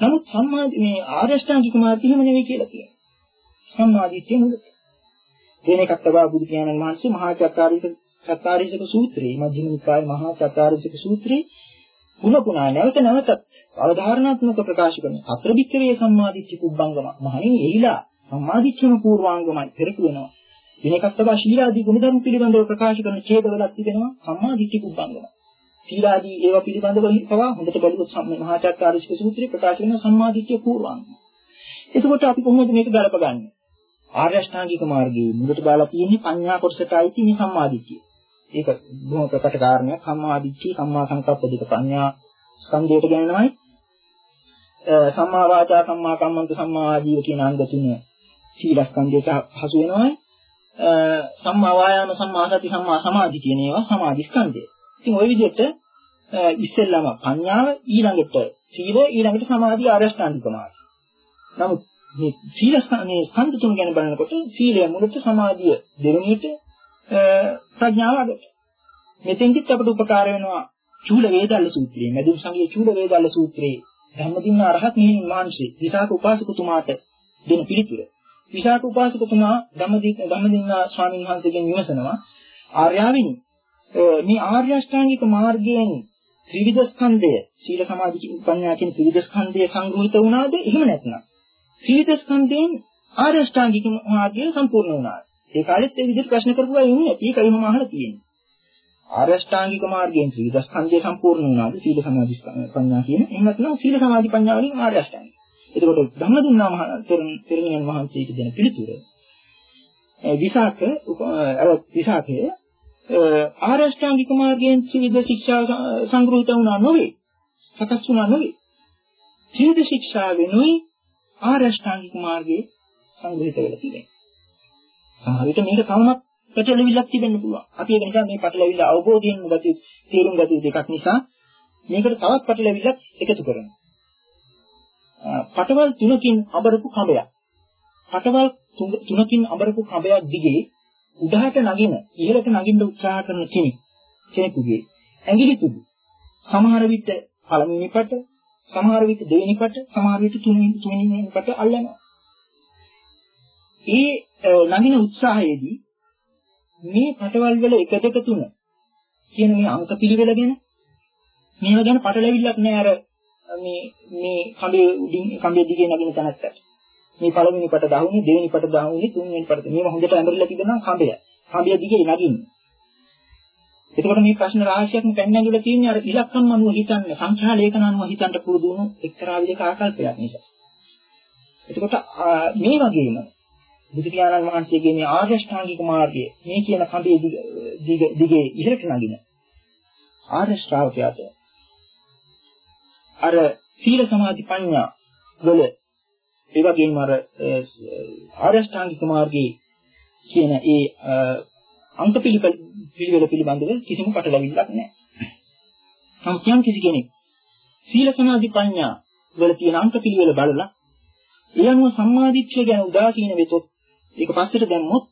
නමුත් සම්මාදි මේ ආරෂ්ඨාංගික මාර්ගය එහෙම නෙවෙයි කියලා කියනවා. සම්මාදිට්ඨිය මුලට. දෙන එකක් තමයි බුදු පියාණන් වහන්සේ මහා චත්තාරීස චත්තාරීසක සූත්‍රයේ මජ්ක්‍ධිම නිකායේ මහා චත්තාරීසක සූත්‍රයේ පුන පුනා නැවත නැවතත් අවධාරණාත්මක ප්‍රකාශ කරන අත්‍ර වික්‍රේ සම්මාදිට්ඨි කුබ්බංගම මහණෙනි එහිලා සම්මාදිට්ඨියම පූර්වාංගමයි පෙරට වෙනවා වෙන එකක් තමයි ශීලාදී ගුණධර්ම පිළිබඳව ප්‍රකාශ කරන ඡේදවලක් තිබෙනවා සම්මා දිට්ඨි කුබ්බංගම. ශීලාදී ඒවා පිළිබඳව පවා හොඳට බැලුවොත් මහාචාර්යාරිෂ්ක සූත්‍රයේ ප්‍රකාශ කරන සම්මා දිට්ඨිය පූර්වාංගම. එතකොට අපි කොහොමද මේක ගලපගන්නේ? ආර්ය අෂ්ටාංගික මාර්ගයේ මුලට දාලා තියෙන්නේ පඤ්ඤා කොටසට අයිති මේ සම්මා දිට්ඨිය. ඒක බොහොම ප්‍රකට කාරණයක් සම්මා දිට්ඨිය සම්මා සංකප්ප දෙක පඤ්ඤා ස්කන්ධයට ගන්නවයි. සම්මා වාචා සම්මා කම්මන්ත සම්මා ආජීව කියන අංග තුන සීලස්කන්ධයට හසු වෙනවයි. සම්මා වායාම සම්මා සති සම්මා සමාධි කියන ඒවා සමාධි ස්කන්ධය. ඉතින් ওই විදිහට ඉස්සෙල්ලාම පඤ්ඤාව ඊළඟට සීලය ඊළඟට සමාධි ආරෂ්ඨාංගික මාර්ගය. නමුත් මේ සීල මේ ස්කන්ධ තුන ගැන බලනකොට සීලය මුලට සමාධිය දෙවෙනියට ප්‍රඥාව අගට. මෙතෙන්දිත් අපට උපකාර වෙනවා චූල වේදල්ල සූත්‍රයේ. මදුම් සංගයේ චූල වේදල්ල සූත්‍රයේ. ධම්මදින්න අරහත් නිහින් මාංශේ විසාක උපාසකතුමාට දෙන පිළිතුර. විශාක උපාසකතුමා ධම්මදික ධම්මදින්නා ස්වාමීන් වහන්සේගෙන් විමසනවා ආර්යාවිනි මේ ආර්ය අෂ්ටාංගික මාර්ගයෙන් ත්‍රිවිධ ස්කන්ධය සීල සමාධි ප්‍රඥා කියන ත්‍රිවිධ ස්කන්ධය සංග්‍රහිත වුණාද? එහෙම නැත්නම් ත්‍රිවිධ ස්කන්ධයෙන් ආර්ය අෂ්ටාංගික මාර්ගය සම්පූර්ණ වුණාද? ඒ කාලෙත් ඒ විදිහට ප්‍රශ්න කරපු අය ඉන්නේ. ඒකයි මම අහලා තියෙන්නේ. ආර්ය අෂ්ටාංගික මාර්ගයෙන් ත්‍රිවිධ ස්කන්ධය සම්පූර්ණ වුණාද? සීල සමාධි ප්‍රඥා කියන එහෙම නැත්නම් සීල සමාධි ප්‍රඥා වලින් ආර්ය අෂ්ටාංගික. එතකොට ධම්මදින්නා මහ තෙරණියන් වහන්සේට දෙන පිළිතුර විසාක අර විසාකයේ ආරෂ්ඨාංගික මාර්ගයෙන් ත්‍රිවිධ ශික්ෂා සංග්‍රහිත වුණා නොවේ. සකස් වුණා නොවේ. ත්‍රිවිධ ශික්ෂා වෙනුයි ආරෂ්ඨාංගික මාර්ගයේ සංග්‍රහිත වෙලා තියෙනවා සමහර විට මේක තවමත් පැටලෙවිලක් තිබෙන්න පුළුවන් අපි ඒක නිසා මේ පැටලෙවිල අවබෝධයෙන් ගත තේරුම් ගත යුතු එකක් නිසා මේකට තවත් පැටලෙවිලක් එකතු කරනවා පටවල් තුනකින් අබරපු කඹයක්. පටවල් තුනකින් අබරපු කඹයක් දිගේ උඩහට නගින ඉහළට නගින්න උත්සාහ කරන කෙනෙක් කෙනෙකුගේ ඇඟිලි තුඩු සමහර විට පළවෙනි පට, සමහර විට දෙවෙනි පට, සමහර විට තුන්වෙනි තුන්වෙනි පට අල්ලනවා. ඒ නගින උත්සාහයේදී මේ පටවල් වල 1 2 3 කියන මේ අංක පිළිවෙල ගැන මේවා ගැන පටලැවිල්ලක් නෑ අර මේ මේ කඹේ උඩින් කඹේ දිගේ නගින තැනත්තට. මේ පළවෙනි පට දහුනේ දෙවෙනි පට දහුනේ තුන්වෙනි පට මේවා හොඳට ඇඳලා තිබෙනවා කඹය. කඹය දිගේ නගින්නේ. එතකොට මේ ප්‍රශ්න රාශියක්ම පැන්න ඇඟිලා තියෙන්නේ අර ඉලක්කම් අනුව හිතන්න සංඛ්‍යා ලේඛන අනුව හිතන්න පුරුදු වුණු එක්තරා විදිහක ආකල්පයක් නිසා. එතකොට මේ වගේම බුදු පියාණන් වහන්සේගේ මේ ආර්ය ශ්‍රාංගික මාර්ගය මේ කියන කඹේ දිගේ ඉහළට නගින ආර්ය ශ්‍රාවකයාට අර සීල සමාධි ප්‍රඥා වල ඒ වගේම අර ආර්ය ශ්‍රාංගික මාර්ගයේ කියන ඒ අංක පිළිවෙල පිළිබඳව කිසිම පටලැවිල්ලක් නැහැ. නමුත් යම් කිසි කෙනෙක් සීල සමාධි ප්‍රඥා වල තියෙන අංක පිළිවෙල බලලා ඒ අනුව සම්මාදිට්ඨිය ගැන උදාසීන වෙතොත් ඒක පස්සට දැම්මොත්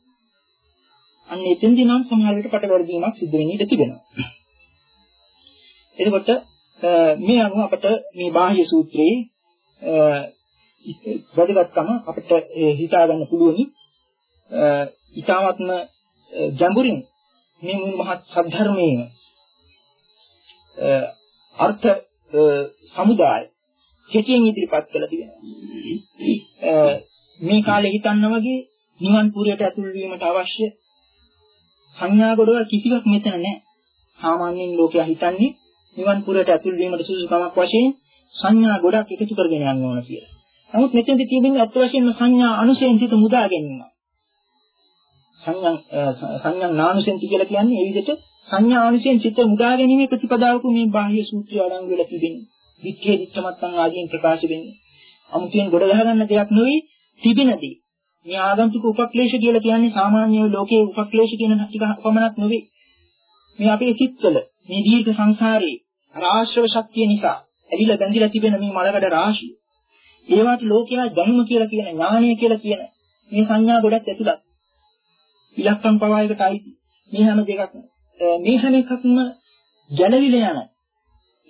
අන්න එතෙන්දී නම් සමහර විට පටවැරදීමක් සිද්ධ වෙන්න ඉඩ තිබෙනවා. එතකොට මේ අනුව අපට මේ බාහ්‍ය සූත්‍රයේ වැදගත්කම අපිට හිතා ගන්න පුළුවනි. ඊ타ත්ම ගැඹුරින් මේ මුළු මහත් සද්ධර්මයේ අර්ථ සමුදාය කෙටියෙන් ඉදිරිපත් කළා තියෙනවා. මේ කාලේ හිතන්න වගේ නිවන් පුරයට ඇතුල් වීමට අවශ්‍ය සංඥා ගොඩවල් කිසිවක් මෙතන නැහැ. සාමාන්‍යයෙන් ලෝකයා හිතන්නේ නිවන් පුරයට ඇතුල් වීමට සුසුකමක් වශයෙන් සංඥා ගොඩක් එකතු කරගෙන යන්න ඕන කියලා. නමුත් මෙතෙන්දී තියෙන්නේ අත් වශයෙන්ම සංඥා අනුසයෙන් සිත මුදා ගැනීම. සංඥා සංඥා නානුසෙන්ති කියලා කියන්නේ ඒ විදිහට සංඥා අනුසයෙන් සිත මුදා ගැනීමේ ප්‍රතිපදාවක මේ බාහ්‍ය සූත්‍රය අඩංගු වෙලා තිබෙනවා. විච්ඡේ දිච්ඡමත්තන් ආදීන් ප්‍රකාශ වෙන්නේ. අමුතුවෙන් ගොඩ ගහගන්න දෙයක් නෙවෙයි තිබෙනදී. මේ ආගන්තුක උපක්ලේශ කියලා කියන්නේ සාමාන්‍ය ලෝකයේ උපක්ලේශ කියන ටික පමණක් නෙවෙයි. මේ අපේ සිත්වල මේ දීර්ඝ සංසාරේ ආශ්‍රව ශක්තිය නිසා ඇලිලා බැඳිලා තිබෙන මේ මලකඩ රාශිය. ඒවට ලෝකයා ජන්ම කියලා කියන ඥානය කියලා කියන මේ සංඥා ගොඩක් ඇතුළත්. ඉලක්කම් පවා එකට අයිති. මේ හැම දෙකක්ම මේ හැම එකක්ම ගැළවිලා යන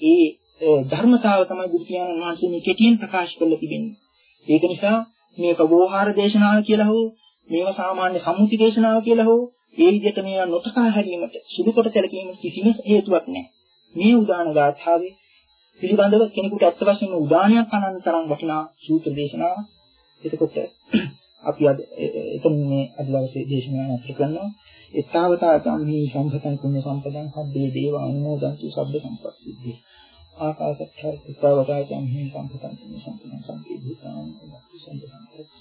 ඒ ධර්මතාව තමයි බුදු පියාණන් වහන්සේ මේ කෙටියෙන් ප්‍රකාශ කරලා තිබෙන්නේ. ඒක නිසා මේක වෝහාර දේශනාව කියලා හෝ මේවා සාමාන්‍ය සම්මුති දේශනාව කියලා හෝ ඒ විදිහට මේවා නොතකා හැරීමට සුදු කොට සැලකීමට කිසිම හේතුවක් නැහැ. මේ උදාන ගාථාවේ පිළිබඳව කෙනෙකුට අත්ත වශයෙන්ම උදානයක් අනන්න තරම් වටිනා සූත්‍ර දේශනාවක්. එතකොට අපි අද එතන මේ අද දවසේ දේශනාව නතර කරනවා. ඒතාවතා සම්හි සම්පතං කුඤ්ඤ සම්පතං හබ්බේ දේව අනුමෝදන්තු සබ්බ සම්පත්තිදී. ආකාශත්ථ ඒතාවතා සම්හි සම්පතං කුඤ්ඤ සම්පතං සම්පේ භූතාං සම්ප සම්පත්ති.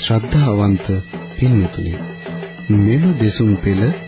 ශ්‍රද්ධාවන්ත පින්වතුනි මෙම දෙසුම් පෙළ